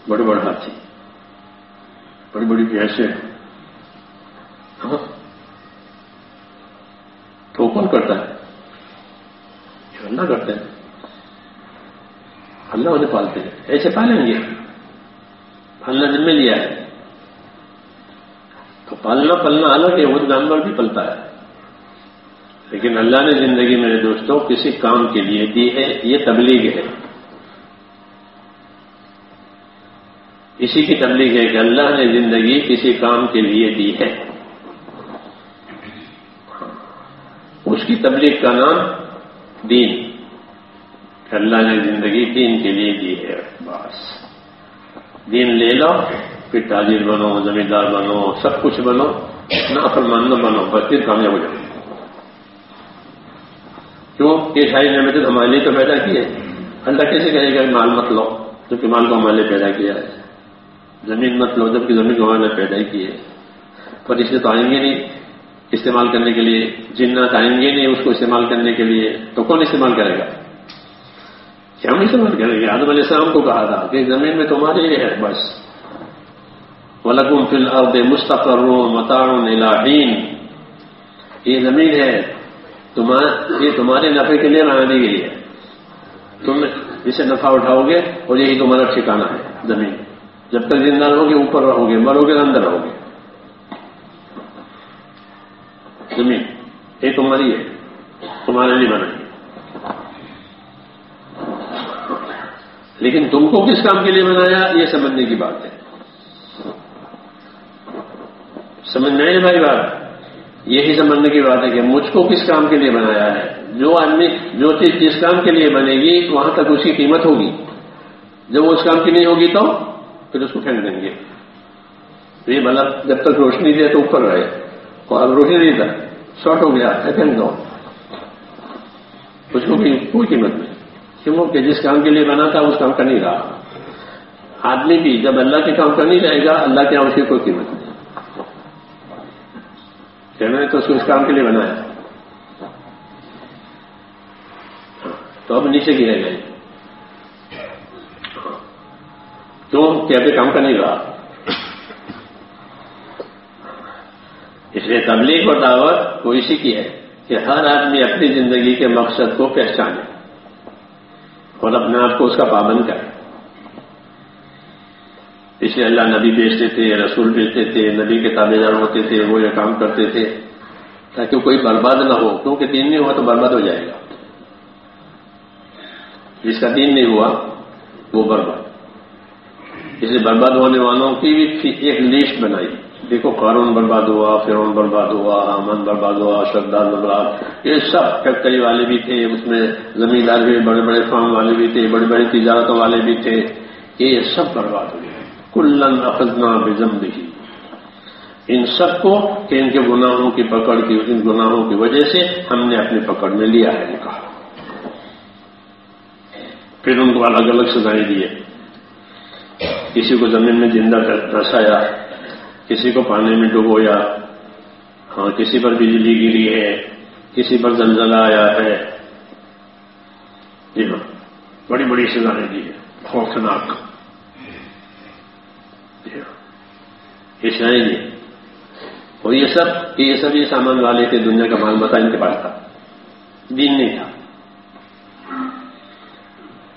بڑے بڑے ہاتھی بڑی بڑی بھینسیں ہاں تو کون کرتا ہے اللہ کرتے ہیں اللہ انہیں پالتے ہیں ایسے پالیں گے پالنا ذمہ لیا ہے تو پالنا پلنا الگ ہے وہ جانور بھی پلتا ہے لیکن اللہ نے زندگی میرے دوستوں کسی کام کے لیے دی ہے یہ تبلیغ ہے اسی کی تبلیغ ہے کہ اللہ نے زندگی کسی کام کے لیے دی ہے۔ اس کی تبلیغ کا نام دین۔ کہ اللہ نے زندگی دین کے لیے دی ہے۔ بس۔ دین لے لو، پھر تاجر بنو، زمیندار بنو، سب کچھ بنو نہ فرمان بنو، بس پھر کامیاب ہو جاؤ۔ کیوں؟ یہ ساری نعمتیں ہمارے لیے تو پیدا کی ہے۔ اللہ کیسے کہے گا مال مت لو؟ کیونکہ مال کو ہمارے لیے پیدا کیا ہے۔ زمین مت لو، جبکہ زمین کو ہمارے پیدا ہی کی ہے۔ پر اس سے تو آئیں گے نہیں، استعمال کرنے کے لیے جنات آئیں گے نہیں، اس کو استعمال کرنے کے لیے تو کون استعمال کرے گا؟ کیا ہم استعمال کریں گے؟ آدم علیہ السلام کو کہا تھا کہ زمین میں تمہارے لیے ہے، بس۔ ولکم فی الارض مستقر متاع الہین یہ زمین ہے یہ تمہارے نفع کے لیے بنا دی گئی ہے تم اسے نفع اٹھاؤ گے اور یہی تمہارا ٹھکانا ہے، زمین۔ جب تک زندہ رہو گے، اوپر رہو گے، مرو گے، اندر رہو گے۔ زمین یہ تمہاری ہے، تمہارے لیے بنائی لیکن تم کو کس کام کے لیے بنایا؟ یہ سمجھنے کی بات ہے۔ سمجھ میں بھائی بات؟ یہی سمجھنے کی بات ہے کہ مجھ کو کس کام کے لیے بنایا ہے؟ جو آدمی، جو چیز جس کام کے لیے بنے گی، وہاں تک اس کی قیمت ہوگی۔ جب وہ اس کام کی نہیں ہوگی تو پھر اس کو پھینک دیں گے۔ یہ بلب جب تک روشنی دے تو اوپر رہے۔ اور اب روشنی نہیں تھا، شارٹ ہو گیا پھینک دو اس کو بھی کوئی قیمت نہیں۔ کیوں کہ جس کام کے لیے بنا تھا، اس کام کر نہیں رہا۔ آدمی بھی جب اللہ کے کام کر نہیں جائے گا، اللہ کے یہاں اس کی کوئی قیمت نہیں۔ کہنا ہے تو اس کو اس کام کے لیے بنایا تو اب نیچے گرے گئے۔ کیوں کام کا؟ نہیں رہا اس لیے تبلیغ اور دعوت کو اسی کی ہے کہ ہر آدمی اپنی زندگی کے مقصد کو پہچانے اور اپنے آپ کو اس کا پابند کرے۔ اس لیے اللہ نبی بیچتے تھے، رسول بیچتے تھے، نبی کے تابے دار ہوتے تھے، وہ یہ کام کرتے تھے تاکہ کوئی برباد نہ ہو۔ کیونکہ دین نہیں ہوا تو برباد ہو جائے گا۔ جس کا دین نہیں ہوا وہ برباد۔ اس لیے برباد ہونے والوں کی بھی ایک لسٹ بنائی۔ دیکھو قانون برباد ہوا فرون برباد ہوا امن برباد ہوا شردار برباد یہ سب فیکٹری والے بھی تھے، اس میں زمیندار بھی، بڑے بڑے فارم والے بھی تھے بڑی بڑی تجارتوں والے بھی تھے۔ یہ سب برباد ہوئے کلن اخذنا بزم بھی ان سب کو کہ ان کے گناہوں کی پکڑ کی، ان گناہوں کی وجہ سے ہم نے اپنی پکڑ میں لیا ہے کہا پھر ان کو الگ الگ سزائیں دیے کسی کو زمین میں زندہ دسایا کسی کو پانی میں ڈبویا ہاں کسی پر بجلی گری ہے، کسی پر زلزلہ آیا ہے۔ جی ہاں بڑی بڑی سزائیں دی ہے خوفناک۔ جی ہاں سزائیں دی اور یہ سب یہ سب یہ سامان والے تھے، دنیا کا مال متا ان کے پاس تھا۔ دین نہیں تھا۔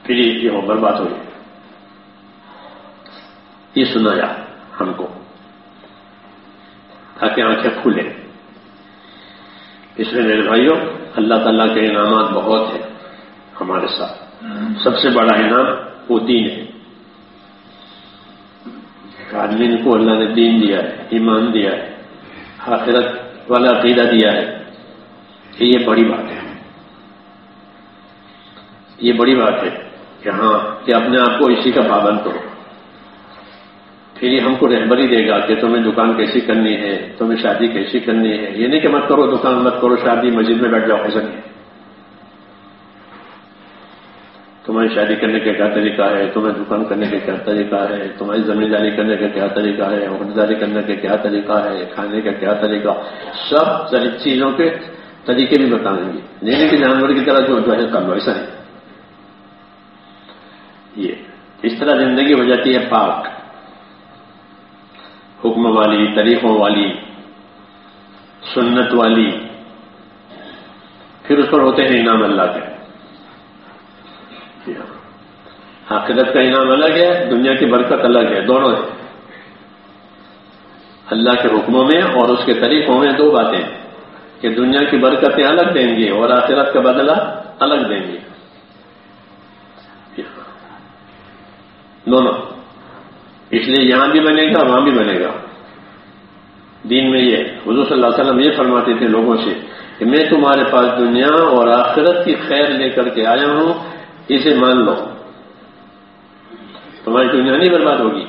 پھر یہ برباد ہو گئی یہ سنایا ہم کو تاکہ آنکھیں کھلے اس میں میرے بھائیوں، اللہ تعالیٰ کے انعامات بہت ہیں ہمارے ساتھ۔ سب سے بڑا انعام وہ دین ہے۔ آدمی کو اللہ نے دین دیا ہے، ایمان دیا ہے، آخرت والا عقیدہ دیا ہے کہ یہ بڑی بات ہے۔ یہ بڑی بات ہے کہ ہاں کہ اپنے آپ کو اسی کا پابند کرو۔ پھر یہ ہم کو رہبری دے گا کہ تمہیں دکان کیسی کرنی ہے، تمہیں شادی کیسی کرنی ہے۔ یہ نہیں کہ مت کرو دکان، مت کرو شادی، مسجد میں بیٹھ جاؤ، ہو سکے۔ تمہاری شادی کرنے کا کیا طریقہ ہے؟ تمہیں دکان کرنے کا کیا طریقہ ہے؟ تمہاری زمینداری کرنے کا کیا طریقہ ہے؟ عہدیداری کرنے کا کیا طریقہ ہے؟ کھانے کا کیا طریقہ؟ سب چیزوں کے طریقے بھی بتائیں گے۔ نہیں کہ جانور کی طرح جو ہے کر لو ایسا ہے۔ یہ اس طرح زندگی ہو جاتی ہے پاک۔ حکم والی، طریقوں والی، سنت والی، پھر اس پر ہوتے ہیں انعام اللہ کے۔ جی ہاں۔ آخرت کا انعام الگ ہے، دنیا کی برکت الگ ہے، دونوں ہیں۔ اللہ کے حکموں میں اور اس کے طریقوں میں دو باتیں کہ دنیا کی برکتیں الگ دیں گے اور آخرت کا بدلہ الگ دیں گے جی ہاں۔ دونوں۔ اس لیے یہاں بھی بنے گا، وہاں بھی بنے گا۔ دین میں یہ حضور صلی اللہ علیہ وسلم یہ فرماتے تھے لوگوں سے کہ میں تمہارے پاس دنیا اور آخرت کی خیر لے کر کے آیا ہوں، اسے مان لو۔ تمہاری دنیا نہیں برباد ہوگی۔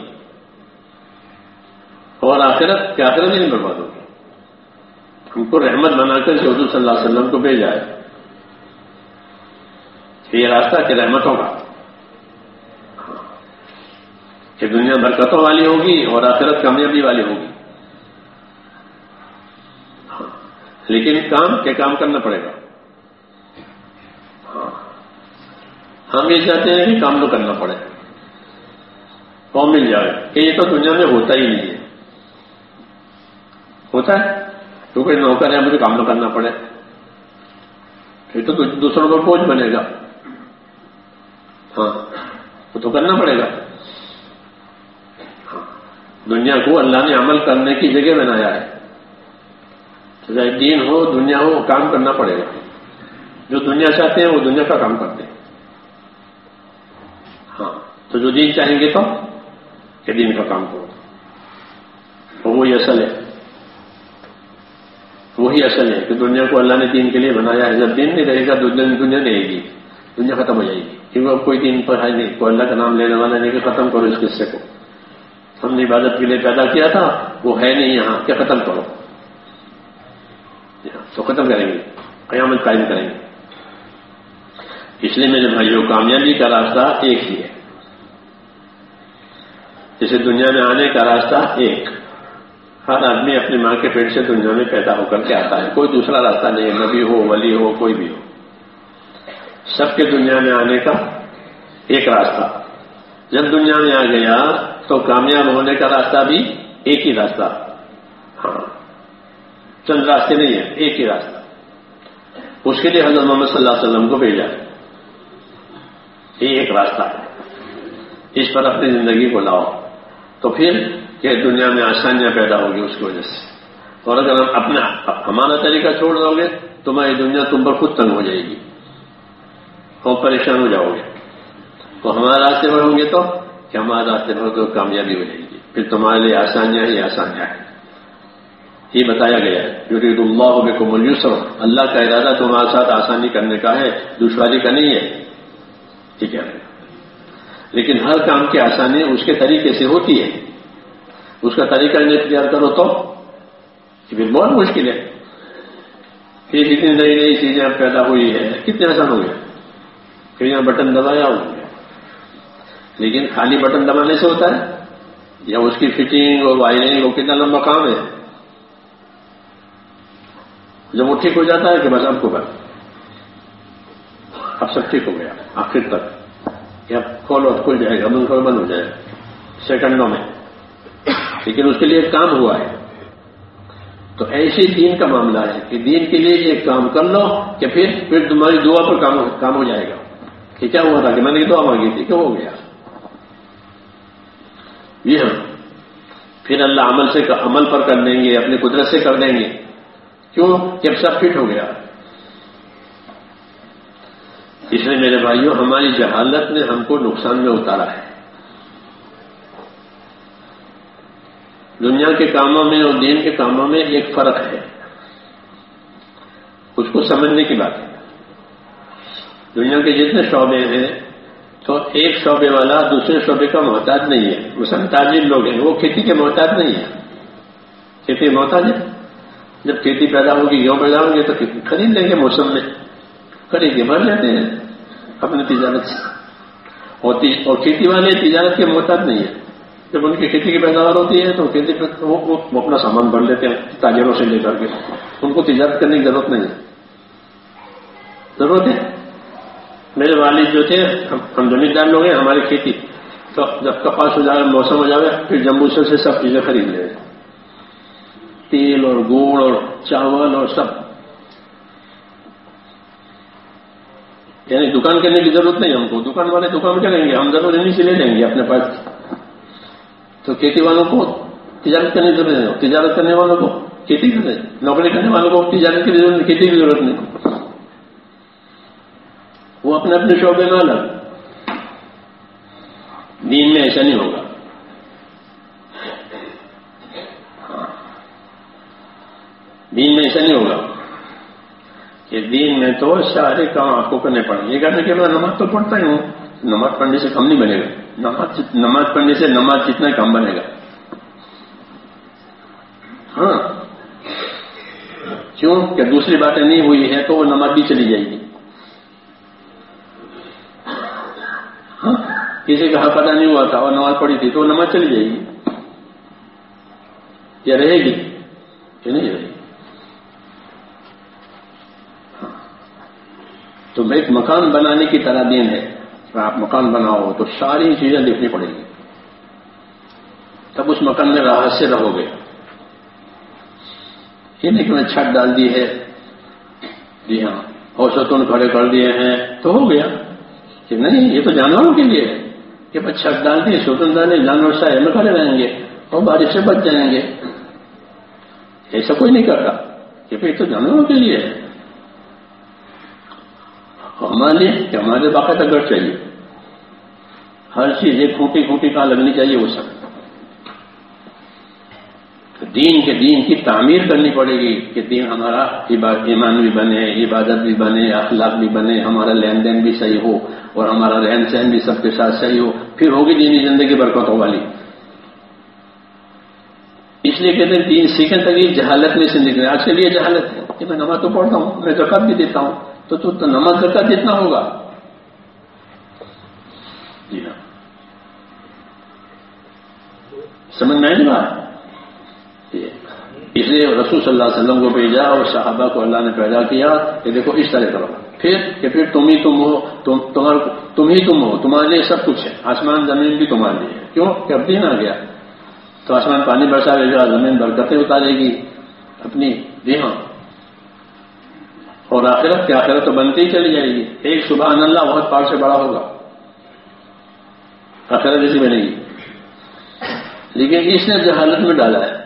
اور آخرت کیا آخرت نہیں برباد ہوگی۔ ہم کو رحمت بنا کر حضور صلی اللہ علیہ وسلم کو بھیجا ہے۔ یہ راستہ کہ رحمتوں کا کہ دنیا برکتوں والی ہوگی اور آخرت کامیابی والی ہوگی۔ لیکن کام کے کام کرنا پڑے گا۔ ہم یہ چاہتے ہیں کہ کام تو کرنا پڑے۔ کون مل جائے؟ کہ یہ تو دنیا میں ہوتا ہی نہیں ہے۔ ہوتا ہے۔ تو کوئی نوکر ہے، مجھے کام تو کرنا پڑے۔ پھر تو دوسروں کو بوجھ بنے گا۔ ہاں وہ تو کرنا پڑے گا۔ دنیا کو اللہ نے عمل کرنے کی جگہ بنایا ہے۔ چاہے دین ہو، دنیا ہو، کام کرنا پڑے گا۔ جو دنیا چاہتے ہیں، وہ دنیا کا کام کرتے ہیں۔ ہاں تو جو دین چاہیں گے تو کہ دین کا کام کرو۔ تو وہی اصل ہے۔ وہی اصل ہے کہ دنیا کو اللہ نے دین کے لیے بنایا ہے۔ جب دین نہیں رہے گا، دنیا نہیں رہے گی۔ دنیا ختم ہو جائے گی۔ کیونکہ اب کوئی دین پر ہے نہیں۔ کوئی اللہ کا نام لینے والا نہیں کہ ختم کرو اس قصے کو۔ ہم نے عبادت کے لیے پیدا کیا تھا، وہ ہے نہیں یہاں، کیا ختم کرو؟ تو ختم کریں گے، قیامت قائم کریں گے۔ اس لیے میرے بھائیوں، کامیابی کا راستہ ایک ہی ہے۔ جیسے دنیا میں آنے کا راستہ ایک۔ ہر آدمی اپنی ماں کے پیٹ سے دنیا میں پیدا ہو کر کے آتا ہے۔ کوئی دوسرا راستہ نہیں ہے، نبی ہو، ولی ہو، کوئی بھی ہو۔ سب کے دنیا میں آنے کا ایک راستہ۔ جب دنیا میں آ گیا تو کامیاب ہونے کا راستہ بھی ایک ہی راستہ۔ ہاں۔ چند راستے نہیں ہیں، ایک ہی راستہ۔ اس کے لیے حضرت محمد صلی اللہ علیہ وسلم کو بھیجا۔ یہ ایک راستہ ہے۔ اس پر اپنی زندگی کو لاؤ۔ تو پھر کہ دنیا میں آسانیاں پیدا ہوگی اس کی وجہ سے۔ اور اگر ہم اپنا، ہمارا طریقہ چھوڑ دو گے تمہاری دنیا تم پر خود تنگ ہو جائے گی۔ اور پریشان ہو جاؤ گے۔ تو ہمارے راستے پر ہوں گے تو کہ ہمارے راستے پر تو کامیابی ہو جائے گی۔ پھر تمہارے لیے آسانیاں ہی آسانیاں ہیں۔ یہ بتایا گیا ہے۔ جو اللہ بکم السر اللہ کا ارادہ تمہارے ساتھ آسانی کرنے کا ہے، دشواری کا نہیں ہے۔ ٹھیک ہے؟ لیکن ہر کام کی آسانی اس کے طریقے سے ہوتی ہے۔ اس کا طریقہ نہیں اختیار کرو تو۔ پھر بہت مشکل ہے۔ پھر اتنی نئی نئی چیزیں پیدا ہوئی ہے کتنے آسان ہو گیا پھر یہاں بٹن دبایا ہو گیا۔ لیکن خالی بٹن دبانے سے ہوتا ہے؟ یا اس کی فٹنگ اور وائرنگ وہ کتنا لمبا کام ہے؟ جب وہ ٹھیک ہو جاتا ہے کہ بس اب کو بس۔ اب سب ٹھیک ہو گیا۔ آخر تک۔ یا کھولو کھل جائے گا، بند بند ہو جائے گا۔ سیکنڈوں میں۔ لیکن اس کے لیے ایک کام ہوا ہے۔ تو ایسے دین کا معاملہ ہے کہ دین کے لیے ایک کام کر لو کہ پھر پھر تمہاری دعا پر کام ہو جائے گا۔ کہ کیا ہوا تھا کہ میں نے دعا مانگی تھی کہ ہو گیا۔ جی ہاں پھر اللہ عمل سے عمل پر کر دیں گے، اپنی قدرت سے کر دیں گے۔ کیوں؟ جب سب فٹ ہو گیا۔ اس لیے میرے بھائیوں ہماری جہالت نے ہم کو نقصان میں اتارا ہے۔ دنیا کے کاموں میں اور دین کے کاموں میں ایک فرق ہے۔ اس کو سمجھنے کی بات ہے۔ دنیا کے جتنے شعبے ہیں تو ایک شعبے والا دوسرے شعبے کا محتاج نہیں ہے۔ مثلاً تاجر لوگ ہیں، وہ کھیتی کے محتاج نہیں ہے کھیتی محتاج ہے۔ جب کھیتی پیدا ہوگی گیہوں پیدا ہوں گے تو خرید لیں گے موسم میں۔ خرید کے بھر لیتے ہیں۔ اپنی تجارت سے۔ اور کھیتی والے تجارت کے محتاج نہیں ہے جب ان کی کھیتی کی پیداوار ہوتی ہے تو کھیتی وہ اپنا سامان بھر لیتے ہیں، تاجروں سے لے کر کے۔ ان کو تجارت کرنے کی ضرورت نہیں ہے۔ ضرورت ہے۔ میرے والد جو تھے، ہم زمیندار لوگ ہیں، ہماری کھیتی۔ تو جب کپاس ہو جائے، موسم ہو جائے، پھر جمبو سے سب چیزیں خرید لے۔ تیل اور گوڑ اور چاول اور سب۔ یعنی دکان کرنے کی ضرورت نہیں، ہم کو دکان والے دکان کریں گے، ہم ضرور انہیں سے لے لیں گے اپنے پاس۔ تو کھیتی والوں کو تجارت کرنے کی ضرورت نہیں، تجارت کرنے والوں کو کھیتی کرنے نوکری کرنے والوں کو تجارت کی ضرورت نہیں، کھیتی کی ضرورت نہیں۔ وہ اپنے اپنے شعبے میں الگ دین میں ایسا نہیں ہوگا۔ دین میں ایسا نہیں ہوگا کہ دین میں تو سارے کام آپ کو کرنے پڑیں۔ گے یہ کہنا کہ میں نماز تو پڑھتا ہی ہوں۔ نماز پڑھنے سے کم نہیں بنے گا۔ نماز نماز پڑھنے سے نماز جتنا کم بنے گا۔ ہاں۔ کیوں؟ کہ دوسری باتیں نہیں ہوئی ہے تو وہ نماز بھی چلی جائے گی۔ ہاں؟ کسی کا پتہ نہیں ہوا تھا اور نماز پڑھی تھی تو وہ نماز چلی جائے گی۔ یا رہے گی؟ کہ نہیں رہے گی؟ ہاں۔ تو ایک مکان بنانے کی طرح دین ہے۔ آپ مکان بناؤ تو ساری چیزیں دیکھنی پڑیں گی۔ تب اس مکان میں راحت سے رہو گے یہ نہیں کہ میں چھت ڈال دی ہے۔ جی ہاں اور ستون کھڑے کر دیے ہیں۔ تو ہو گیا۔ کہ نہیں، یہ تو جانوروں کے لیے ہے۔ کہ بس چھت ڈال دیے شوتن ڈالے جانور سائے میں کھڑے رہیں گے اور بارش سے بچ جائیں گے۔ ایسا کوئی نہیں کرتا کہ بھائی تو جانوروں کے لیے ہے۔ ہمارے کہ ہمارے باقاعدہ گھر چاہیے۔ ہر چیز ایک کھوٹی کھوٹی کہاں لگنی چاہیے، وہ سب۔ دین کے دین کی تعمیر کرنی پڑے گی کہ دین ہمارا ایمان بھی بنے، عبادت بھی بنے، اخلاق بھی بنے، ہمارا لین دین بھی صحیح ہو اور ہمارا رہن سہن بھی سب کے ساتھ صحیح ہو، پھر ہوگی دینی زندگی برکتوں والی۔ اس لیے کہتے ہیں تین سیکھیں تک یہ جہالت میں سے نکلے آج کے لیے جہالت ہے کہ میں نماز تو پڑھتا ہوں، میں زکات بھی دیتا ہوں، تو تو نماز زکات جتنا ہوگا۔ جی ہاں۔ سمجھ میں نہیں بات؟ اس لیے رسول صلی اللہ علیہ وسلم کو بھیجا اور صحابہ کو اللہ نے پیدا کیا کہ دیکھو اس طرح کرو۔ پھر کہ پھر تم ہی تم ہو، تم ہی تم ہو، تمہارے لیے سب کچھ ہے۔ آسمان، زمین بھی تمہارے لیے کیوں؟ کہ اب دن آ گیا۔ تو آسمان پانی برسا لے گا زمین برکتیں اتارے گی اپنی جی ہاں اور آخرت کی آخرت تو بنتی ہی چلی جائے گی۔ ایک صبح اللہ بہت پار سے بڑا ہوگا۔ آخرت جیسی بنے گی۔ لیکن اس نے جہالت میں ڈالا ہے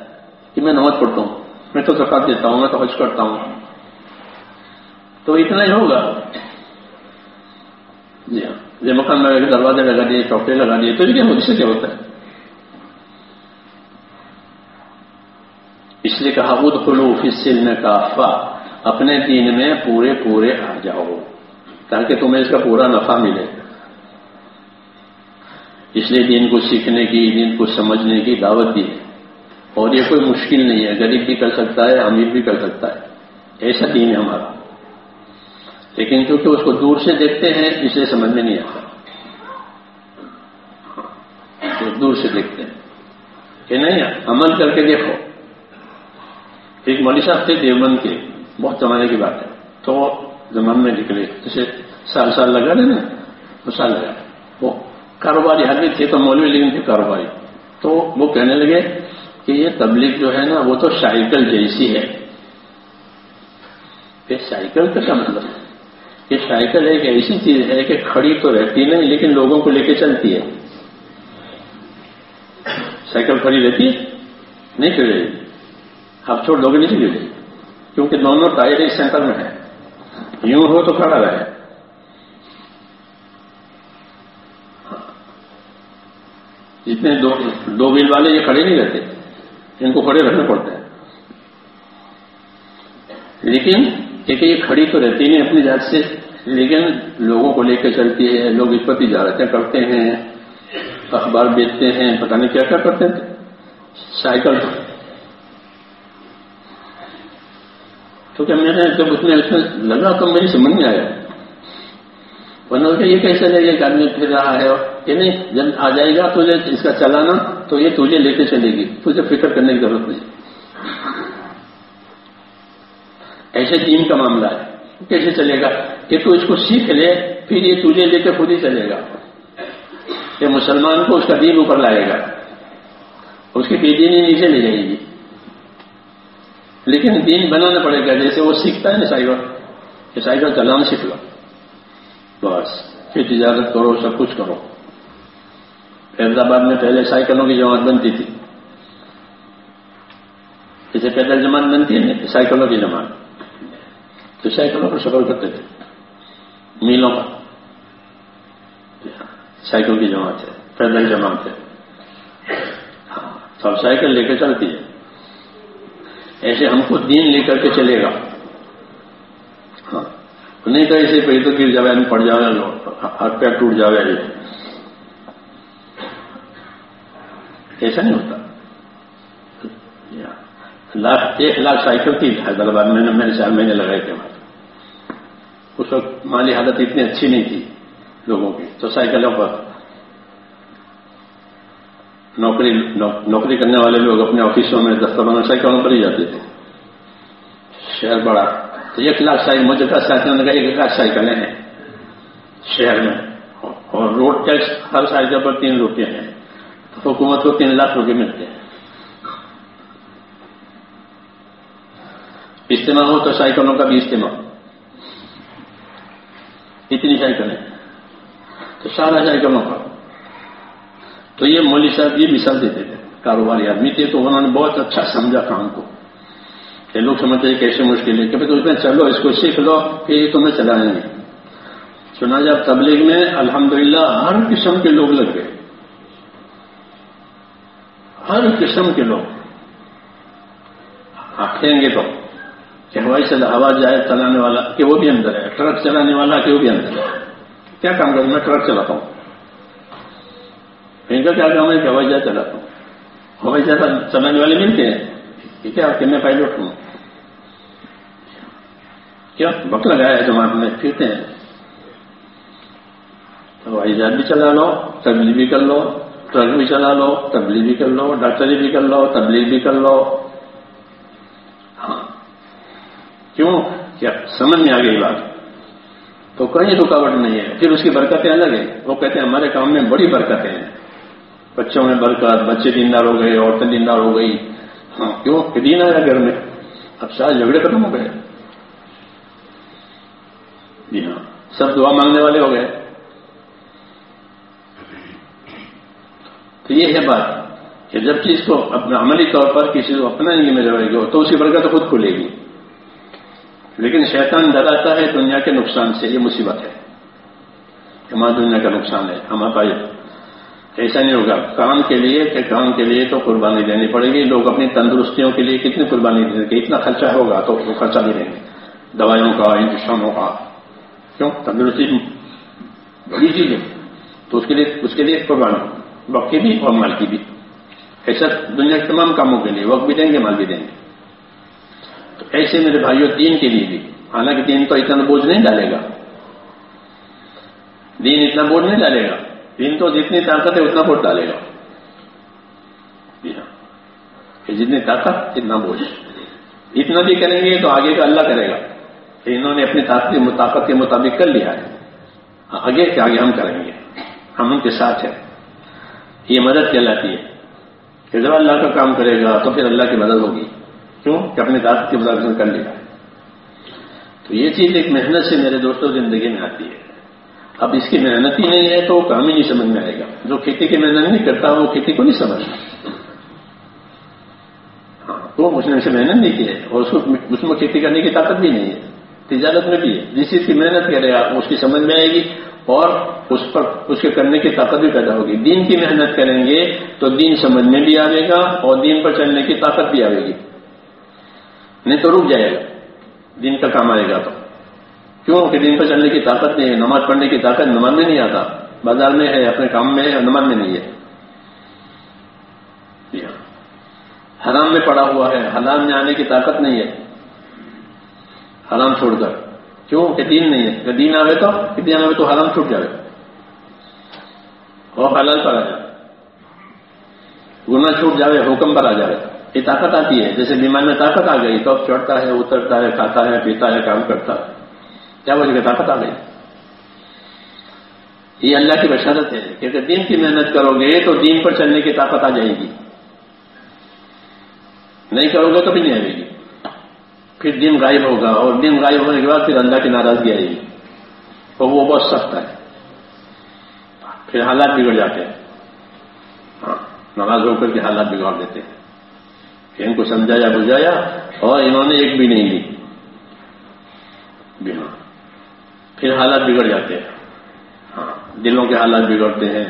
کہ میں نماز پڑھتا ہوں، میں تو زکات دیتا ہوں، میں تو حج کرتا ہوں۔ تو اتنا ہی ہوگا۔ جی ہاں یہ مکان میں دروازے لگا دیے، چوکے لگا دیے، تو کیا اس سے کیا ہوتا ہے؟ اس لیے کہا اد خلو فصل میں کافا اپنے دین میں پورے پورے آ جاؤ، تاکہ تمہیں اس کا پورا نفع ملے۔ اس لیے دین کو سیکھنے کی، دین کو سمجھنے کی دعوت دی ہے۔ اور یہ کوئی مشکل نہیں ہے، غریب بھی کر سکتا ہے، امیر بھی کر سکتا ہے۔ ایسا دین ہے ہمارا۔ لیکن کیونکہ اس کو دور سے دیکھتے ہیں، اس لیے سمجھ میں نہیں آتا۔ ہاں، دور سے دیکھتے ہیں۔ کہ نہیں عمل کر کے دیکھو۔ ایک مولوی صاحب تھے، دیوبند کے۔ بہت زمانے کی بات ہے۔ تو زمان میں نکلے۔ جیسے سال سال لگا رہے نا وہ سال لگا وہ کاروباری آدمی تھے تو مولوی لیکن تھے کاروباری۔ تو وہ کہنے لگے کہ یہ تبلیغ جو ہے نا وہ تو سائیکل جیسی ہے۔ سائیکل کا کیا مطلب ہے؟ یہ سائیکل ایک ایسی چیز ہے کہ کھڑی تو رہتی نہیں لیکن لوگوں کو لے کے چلتی ہے۔ سائیکل کھڑی رہتی ہے؟ نہیں کھڑی رہتی۔ آپ چھوڑ دو گے نہیں چلے کیونکہ دونوں ٹائر ایک سینٹر میں ہے یوں ہو تو کھڑا رہے۔ ہاں۔ جتنے دو ویل والے یہ کھڑے نہیں رہتے۔ ان کو کھڑے رکھنے پڑتے ہیں لیکن کہ یہ کھڑی تو رہتی نہیں اپنی ذات سے۔ لیکن لوگوں کو لے کے چلتی ہے، لوگ اس پر تجارتیں کرتے ہیں، اخبار بیچتے ہیں، پتہ نہیں کیا کیا کرتے تھے سائیکل تو کیا میں نے جب اس میں اس میں لگا تو میری سمجھ میں آیا۔ ورنہ یہ کیسے لے ایک آدمی پھر رہا ہے کہ نہیں، جب آ جائے گا تو اس کا چلانا، تو یہ تجھے لے کے چلے گی، تجھے فکر کرنے کی ضرورت نہیں۔ ایسے دین کا معاملہ ہے کیسے چلے گا؟ کہ تو اس کو سیکھ لے، پھر یہ تجھے لے کے خود ہی چلے گا۔ کہ مسلمان کو اس کا دین اوپر لائے گا، اس کی بے نیچے لے جائے گی۔ لیکن دین بنانا پڑے گا، جیسے وہ سیکھتا ہے نا سائیکل کہ سائیکل چلانا سیکھ لو۔ بس، پھر تجارت کرو، سب کچھ کرو۔ حیدرآباد میں پہلے سائیکلوں کی جماعت بنتی تھی۔ جیسے پیدل جماعت بنتی ہے نا سائیکلوں کی جماعت۔ تو سائیکلوں پر سفر کرتے تھے۔ میلوں کا سائیکل کی جماعت ہے، پیدل جماعت ہے۔ ہاں تو اب سائیکل لے کے چلتی ہے۔ ایسے ہم کو دین لے کر کے چلے گا۔ ہاں نہیں تو ایسے پہ تو گر جائے پڑ جائے ہاتھ پیر ٹوٹ جائے ایسا نہیں ہوتا۔ لاکھ ایک لاکھ سائیکل تھی حیدرآباد میں نے میں چار مہینے لگائے تھے۔ اس وقت مالی حالت اتنی اچھی نہیں تھی لوگوں کی، تو سائیکلوں پر۔ نوکری نوکری کرنے والے لوگ اپنے آفسوں میں دفتروں میں سائیکلوں پر ہی جاتے تھے۔ شہر بڑا۔ تو ایک لاکھ سائیکل مجھے کا سائیکل لگا ایک لاکھ سائیکلیں ہیں۔ شہر میں۔ اور روڈ ٹیکس ہر سائیکل پر تین روپے ہیں۔ حکومت کو تین لاکھ روپے ملتے ہیں۔ اجتماع ہو تو سائیکلوں کا بھی اجتماع اتنی سائیکلیں تو سارا سائیکلوں کا۔ تو یہ مولوی صاحب یہ مثال دیتے تھے، کاروباری آدمی تھے، تو انہوں نے بہت اچھا سمجھا کام کو۔ کہ لوگ سمجھتے ہیں کیسے مشکل ہے، کہ اس میں چلو، اس کو سیکھ لو، کہ یہ تمہیں چلائیں گے سنا جب تبلیغ میں الحمدللہ ہر قسم کے لوگ لگ گئے۔ ہر قسم کے لوگ آٹھیں گے تو کہ ہوائی سے ہوا جائے چلانے والا کہ وہ بھی اندر ہے، ٹرک چلانے والا کہ وہ بھی اندر ہے۔ کیا کام کروں؟ میں ٹرک چلاتا ہوں۔ ان کا کیا کام ہے کہ ہوائی جہاز چلاتا ہوں۔ ہوائی جہاز چلانے والے ملتے ہیں۔ ٹھیک ہے کہ میں پائلٹ ہوں؟ کیا وقت لگایا ہے جماعت میں؟ پھرتے ہیں۔ ہوائی جہاز بھی چلا لو تبلیغ بھی کر لو۔ ٹرک بھی چلا لو تبلیغ بھی کر لو ڈاکٹری بھی کر لو تبلیغ بھی کر لو ہاں کیوں کیا سمجھ میں آ گئی بات تو کہیں رکاوٹ نہیں ہے پھر اس کی برکتیں الگ ہیں وہ کہتے ہیں ہمارے کام میں بڑی برکتیں ہیں بچوں میں برکت بچے دیندار ہو گئے عورتیں دیندار ہو گئی ہاں کیوں کہ دین آیا گھر میں اب سارے جھگڑے ختم ہو گئے جی ہاں سب دعا مانگنے والے ہو گئے تو یہ ہے بات کہ جب چیز کو اپنا عملی طور پر کسی کو اپنا نہیں میں رہے گا تو اس کی برکت خود کھلے گی۔ لیکن شیطان ڈراتا ہے دنیا کے نقصان سے، یہ مصیبت ہے۔ ہمارا دنیا کا نقصان ہے ہمارا بھائی ایسا نہیں ہوگا۔ کام کے لیے کہ کام کے لیے تو قربانی دینی پڑے گی۔ لوگ اپنی تندرستیوں کے لیے کتنی قربانی دیں گے؟ اتنا خرچہ ہوگا تو وہ خرچہ بھی دیں گے۔ دوائیوں کا، انجیکشنوں کا۔ کیوں؟ تندرستی بڑی چیز ہے۔ تو اس کے لیے، اس کے لیے قربانی۔ وقت کی بھی اور مال کی بھی۔ ایسا دنیا کے تمام کاموں کے لیے وقت بھی دیں گے، مال بھی دیں گے۔ تو ایسے میرے بھائیوں دین کے لیے بھی۔ حالانکہ دین تو اتنا بوجھ نہیں ڈالے گا۔ دین اتنا بوجھ نہیں ڈالے گا۔ دین تو جتنی طاقت ہے، اتنا بوجھ ڈالے گا۔ جی ہاں۔ جتنی طاقت، اتنا بوجھ۔ اتنا بھی کریں گے تو آگے کا اللہ کرے گا۔ انہوں نے اپنی طاقت کے مطابق کر لیا ہے۔ آگے کے آگے ہم کریں گے۔ ہم ان کے ساتھ ہیں۔ یہ مدد کہلاتی ہے۔ کہ جب اللہ کا کام کرے گا تو پھر اللہ کی مدد ہوگی۔ کیوں؟ کہ اپنی طاقت کے مطابق کر لیا تو یہ چیز ایک محنت سے میرے دوستوں زندگی میں آتی ہے۔ اب اس کی محنت ہی نہیں ہے تو وہ کام ہی نہیں سمجھ میں آئے گا۔ جو کھیتی کی محنت نہیں کرتا وہ کھیتی کو نہیں سمجھتا ہاں تو اس نے اسے محنت نہیں کی ہے اور اس میں کھیتی کرنے کی طاقت بھی نہیں ہے، تجارت میں بھی ہے۔ جس چیز کی محنت کرے گا اس کی سمجھ میں آئے گی۔ اور اس پر اس کے کرنے کی طاقت بھی پیدا ہوگی۔ دین کی محنت کریں گے تو دین سمجھ میں بھی آئے گا اور دین پر چلنے کی طاقت بھی آئے گی۔ نہیں تو رک جائے گا۔ دین کا کام آئے گا تو۔ کیوں؟ کہ دین پر چلنے کی طاقت نہیں ہے، نماز پڑھنے کی طاقت نماز میں نہیں آتا۔ بازار میں ہے، اپنے کام میں ہے، نماز میں نہیں ہے۔ حرام میں پڑا ہوا ہے حرام میں آنے کی طاقت نہیں ہے۔ حرام چھوڑ کر۔ کیوں؟ کہ دین نہیں ہے۔ دین آئے تو دین آئے تو حرام چھوٹ جائے اور حلال پر آ جائے۔ گنا چھوٹ جائے حکم پر آ جائے یہ طاقت آتی ہے۔ جیسے بیمار میں طاقت آ گئی تو اب چڑھتا ہے، اترتا ہے، کھاتا ہے، پیتا ہے، کام کرتا ہے۔ کیا وجہ کہ طاقت آ گئی؟ یہ اللہ کی بشارت ہے۔ کہ دین کی محنت کرو گے تو دین پر چلنے کی طاقت آ جائے گی۔ نہیں کرو گے تو بھی نہیں آئے گی۔ پھر دن غائب ہوگا اور دن غائب ہونے کے بعد پھر اللہ کی ناراضگی آئے گی۔ اور وہ بہت سخت ہے۔ پھر حالات بگڑ جاتے ہیں۔ ہاں ناراض ہو کر کے حالات بگاڑ دیتے ہیں۔ پھر ان کو سمجھایا، بجھایا اور انہوں نے ایک بھی نہیں لی۔ ہاں۔ پھر حالات بگڑ جاتے ہیں۔ ہاں دلوں کے حالات بگڑتے ہیں۔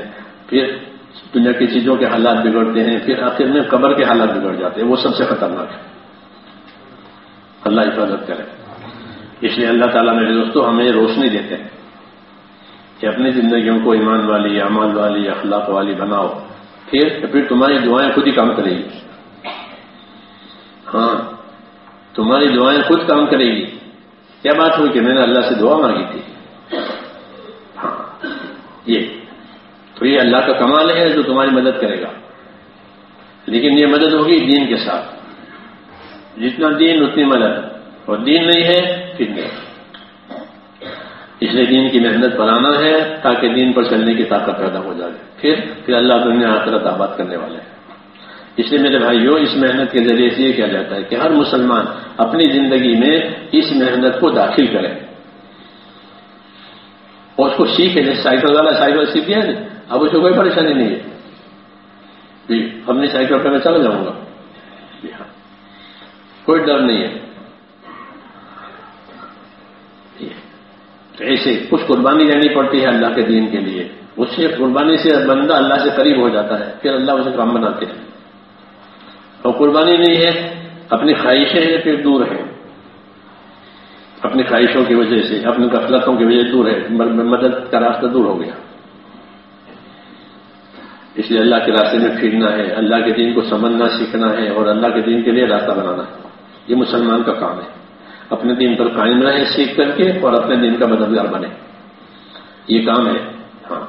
پھر دنیا کی چیزوں کے حالات بگڑتے ہیں۔ پھر آخر میں قبر کے حالات بگڑ جاتے ہیں۔ وہ سب سے خطرناک ہے۔ اللہ حفاظت کرے۔ اس لیے اللہ تعالیٰ میرے دوستوں ہمیں روشنی دیتے ہیں کہ اپنی زندگیوں کو ایمان والی، اعمال والی، اخلاق والی بناؤ۔ پھر پھر تمہاری دعائیں خود ہی کام کرے گی۔ ہاں تمہاری دعائیں خود کام کرے گی۔ کیا بات ہوئی کہ میں نے اللہ سے دعا مانگی تھی؟ ہاں یہ۔ تو یہ اللہ کا کمال ہے جو تمہاری مدد کرے گا۔ لیکن یہ مدد ہوگی دین کے ساتھ۔ جتنا دین، اتنی مدد۔ اور دین نہیں ہے پھر نہیں اس لیے دین کی محنت بنانا ہے تاکہ دین پر چلنے کی طاقت پیدا ہو جائے۔ پھر پھر اللہ دنیا آخرت آباد کرنے والے ہیں۔ اس لیے میرے بھائیوں اس محنت کے ذریعے سے یہ کیا جاتا ہے کہ ہر مسلمان اپنی زندگی میں اس محنت کو داخل کرے۔ اور اس کو سیکھے، جیسے سائیکل والا سائیکل سیکھ گیا جی، اب اس کو کوئی پریشانی نہیں ہے۔ جی اپنی سائیکل پہ میں چلا جاؤں گا۔ جی ہاں۔ کوئی ڈر نہیں ہے۔ ایسے کچھ قربانی دینی پڑتی ہے اللہ کے دین کے لیے۔ اس سے قربانی سے بندہ اللہ سے قریب ہو جاتا ہے، پھر اللہ اسے کام بناتے ہیں۔ اور قربانی نہیں ہے، اپنی خواہشیں ہیں، پھر دور ہے۔ اپنی خواہشوں کی وجہ سے، اپنی غفلتوں کی وجہ سے دور ہے۔ مدد کا راستہ دور ہو گیا۔ اس لیے اللہ کے راستے میں پھرنا ہے، اللہ کے دین کو سمجھنا، سیکھنا ہے اور اللہ کے دین کے لیے راستہ بنانا ہے۔ یہ مسلمان کا کام ہے۔ اپنے دین پر قائم رہے سیکھ کر کے اور اپنے دین کا مددگار بنے یہ کام ہے۔ ہاں۔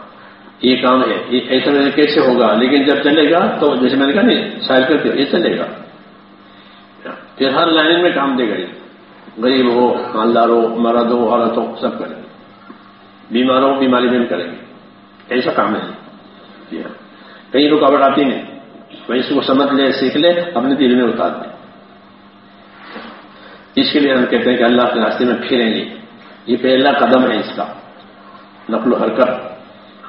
یہ کام ہے۔ یہ ایسا میں کیسے ہوگا، لیکن جب چلے گا تو جیسے میں نے کہا نہیں شاید کر کے یہ چلے گا۔ ہاں۔ پھر ہر لائن میں کام دے گا۔ غریب ہو، مالدار ہو، مرد ہو، عورت ہو، سب کریں گے بیمار ہو، بیماری میں بھی کریں گے ایسا کام ہے۔ جی ہاں کہیں رکاوٹ آتی نہیں وہیں اس کو سمجھ لے، سیکھ لے، اپنے دل میں اتار دیں اس کے لیے ہم کہتے ہیں کہ اللہ کے راستے میں پھریں گے۔ یہ پہلا قدم ہے اس کا۔ نقل و حرکت۔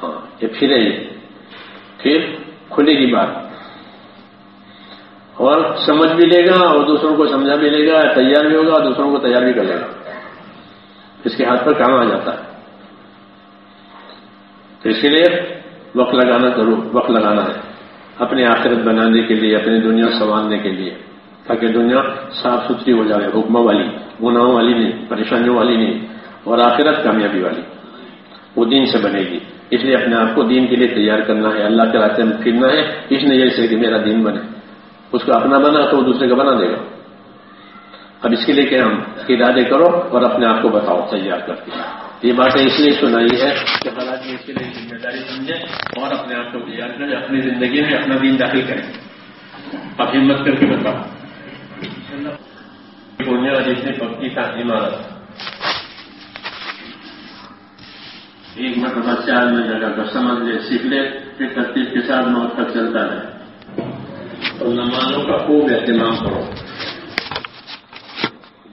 ہاں یہ پھرے گی پھر کھلے گی بات۔ اور سمجھ بھی لے گا اور دوسروں کو سمجھا بھی لے گا، تیار بھی ہوگا اور دوسروں کو تیار بھی کر لے گا۔ اس کے ہاتھ پر کام آ جاتا ہے۔ تو اس کے لیے وقت لگانا ضرور، وقت لگانا ہے۔ اپنی آخرت بنانے کے لیے، اپنی دنیا سنبھالنے کے لیے۔ تاکہ دنیا صاف ستھری ہو جائے حکموں والی گناہوں والی نہیں پریشانیوں والی نہیں اور آخرت کامیابی والی وہ دین سے بنے گی اس لیے اپنے آپ کو دین کے لیے تیار کرنا ہے اللہ کے راستے میں پھرنا ہے اس نے یہ سے کہ میرا دین بنے اس کو اپنا بنا تو وہ دوسرے کا بنا دے گا اب اس کے لیے کہ ہم ارادے کرو اور اپنے آپ کو بتاؤ تیار کر کے یہ باتیں اس لیے سنائی ہے کہ حالات اس کے لیے ذمہ داری سمجھیں اور اپنے آپ کو تیار کریں اپنی زندگی میں اپنا دین داخل کریں اب ہمت کر کے بتاؤ پورنیہ جتنی پکی تھا عمارت ایک مرتبہ چار میں جگہ کر سمجھ لے سیکھ لے پھر ترتیب کے ساتھ موت تک چلتا ہے اور نمازوں کا خوب اہتمام کرو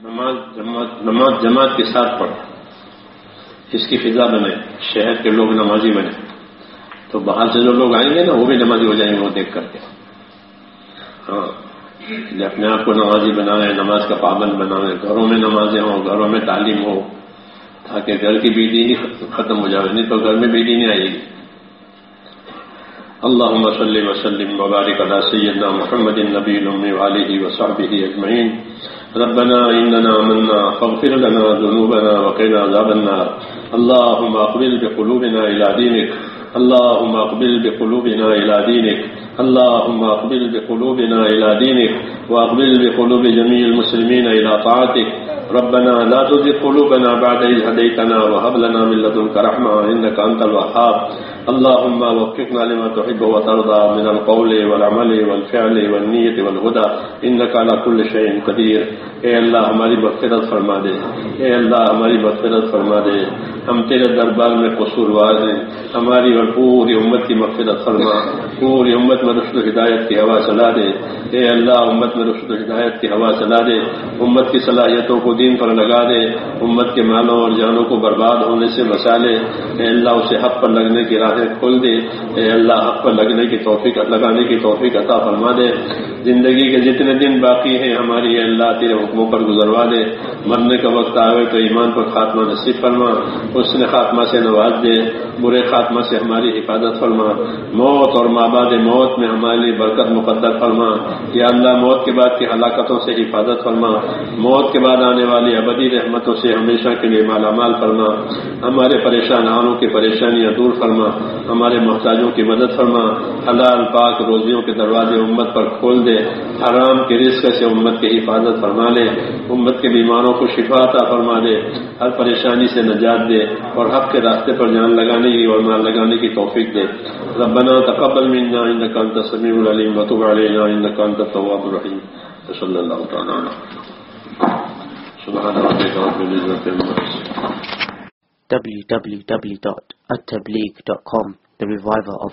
نماز جماعت نماز جماعت کے ساتھ پڑھو اس کی فضا بنے شہر کے لوگ نمازی بنے تو باہر سے جو لوگ آئیں گے نا وہ بھی نمازی ہو جائیں گے وہ دیکھ کر کے ہاں جی، اپنے آپ کو نمازی بنائیں، نماز کا پابند بنائیں، گھروں میں نمازیں ہوں، گھروں میں تعلیم ہو، تاکہ گھر کی بے دینی ختم ہو جائے، نہیں تو گھر میں بے دینی آئے گی۔ اللهم صل وسلم وبارك على سيدنا محمد النبي الأمي وعليه وصحبه أجمعين ربنا إننا آمنا، فاغفر لنا ذنوبنا وقنا عذاب النار۔ اللهم أقبل بقلوبنا إلى دينك اللهم أقبل بقلوبنا إلى دينك اللهم اقبل بقلوبنا إلى دينك واقبل بقلوب جميع المسلمين إلى طاعتك. ربنا لا تزغ قلوبنا بعد إذ هديتنا وهب لنا من لدنك رحمة إنك أنت الوهاب. اللهم وفقنا لما تحب وترضى من القول والعمل والفعل والنية والهدى. إنك على كل شيء قدير. اے اللہ، ہماری مغفرت فرما دے. اے اللہ، ہماری مغفرت فرما دے. ہم تیرے دربار میں قصوروار ہیں. ہماری اور پوری امت کی مغفرت فرما. پوری امت میں رشد و ہدایت کی ہوا چلا دے. اے اللہ، امت میں رشد و ہدایت کی ہوا چلا دے. امت کی صلاحیتوں کو دین پر لگا دے. امت کے مالوں اور جانوں کو برباد ہونے سے بچا لے. اے اللہ، اسے حق پر لگنے کی راہ راہیں کھول دے۔ اے اللہ، حق پر لگنے کی توفیق، لگانے کی توفیق عطا فرما دے۔ زندگی کے جتنے دن باقی ہیں، ہماری اے اللہ تیرے حکموں پر گزروا دے۔ مرنے کا وقت آئے تو ایمان پر خاتمہ نصیب فرما۔ اس نے خاتمہ سے نواز دے، برے خاتمہ سے ہماری حفاظت فرما۔ موت اور ماباد موت میں ہماری برکت مقدر فرما۔ یا اللہ، موت کے بعد کی ہلاکتوں سے حفاظت فرما۔ موت کے بعد آنے والی ابدی رحمتوں سے ہمیشہ کے لیے مالا مال فرما۔ ہمارے پریشان آنوں کی پریشانیاں دور فرما۔ ہمارے محتاجوں کی مدد فرما، حلال پاک روزیوں کے دروازے امت پر کھول دے، حرام کے رزق سے امت کی حفاظت فرما لے، امت کے بیماروں کو شفا عطا فرما دے، ہر پریشانی سے نجات دے اور حق کے راستے پر جان لگانے کی اور مال لگانے کی توفیق دے۔ ربنا تقبل منا انك انت السميع العليم وتب علينا انك انت التواب الرحيم صلى الله تعالى على سبحان ربك رب العزة عما يصفون www.attableek.com The Reviver of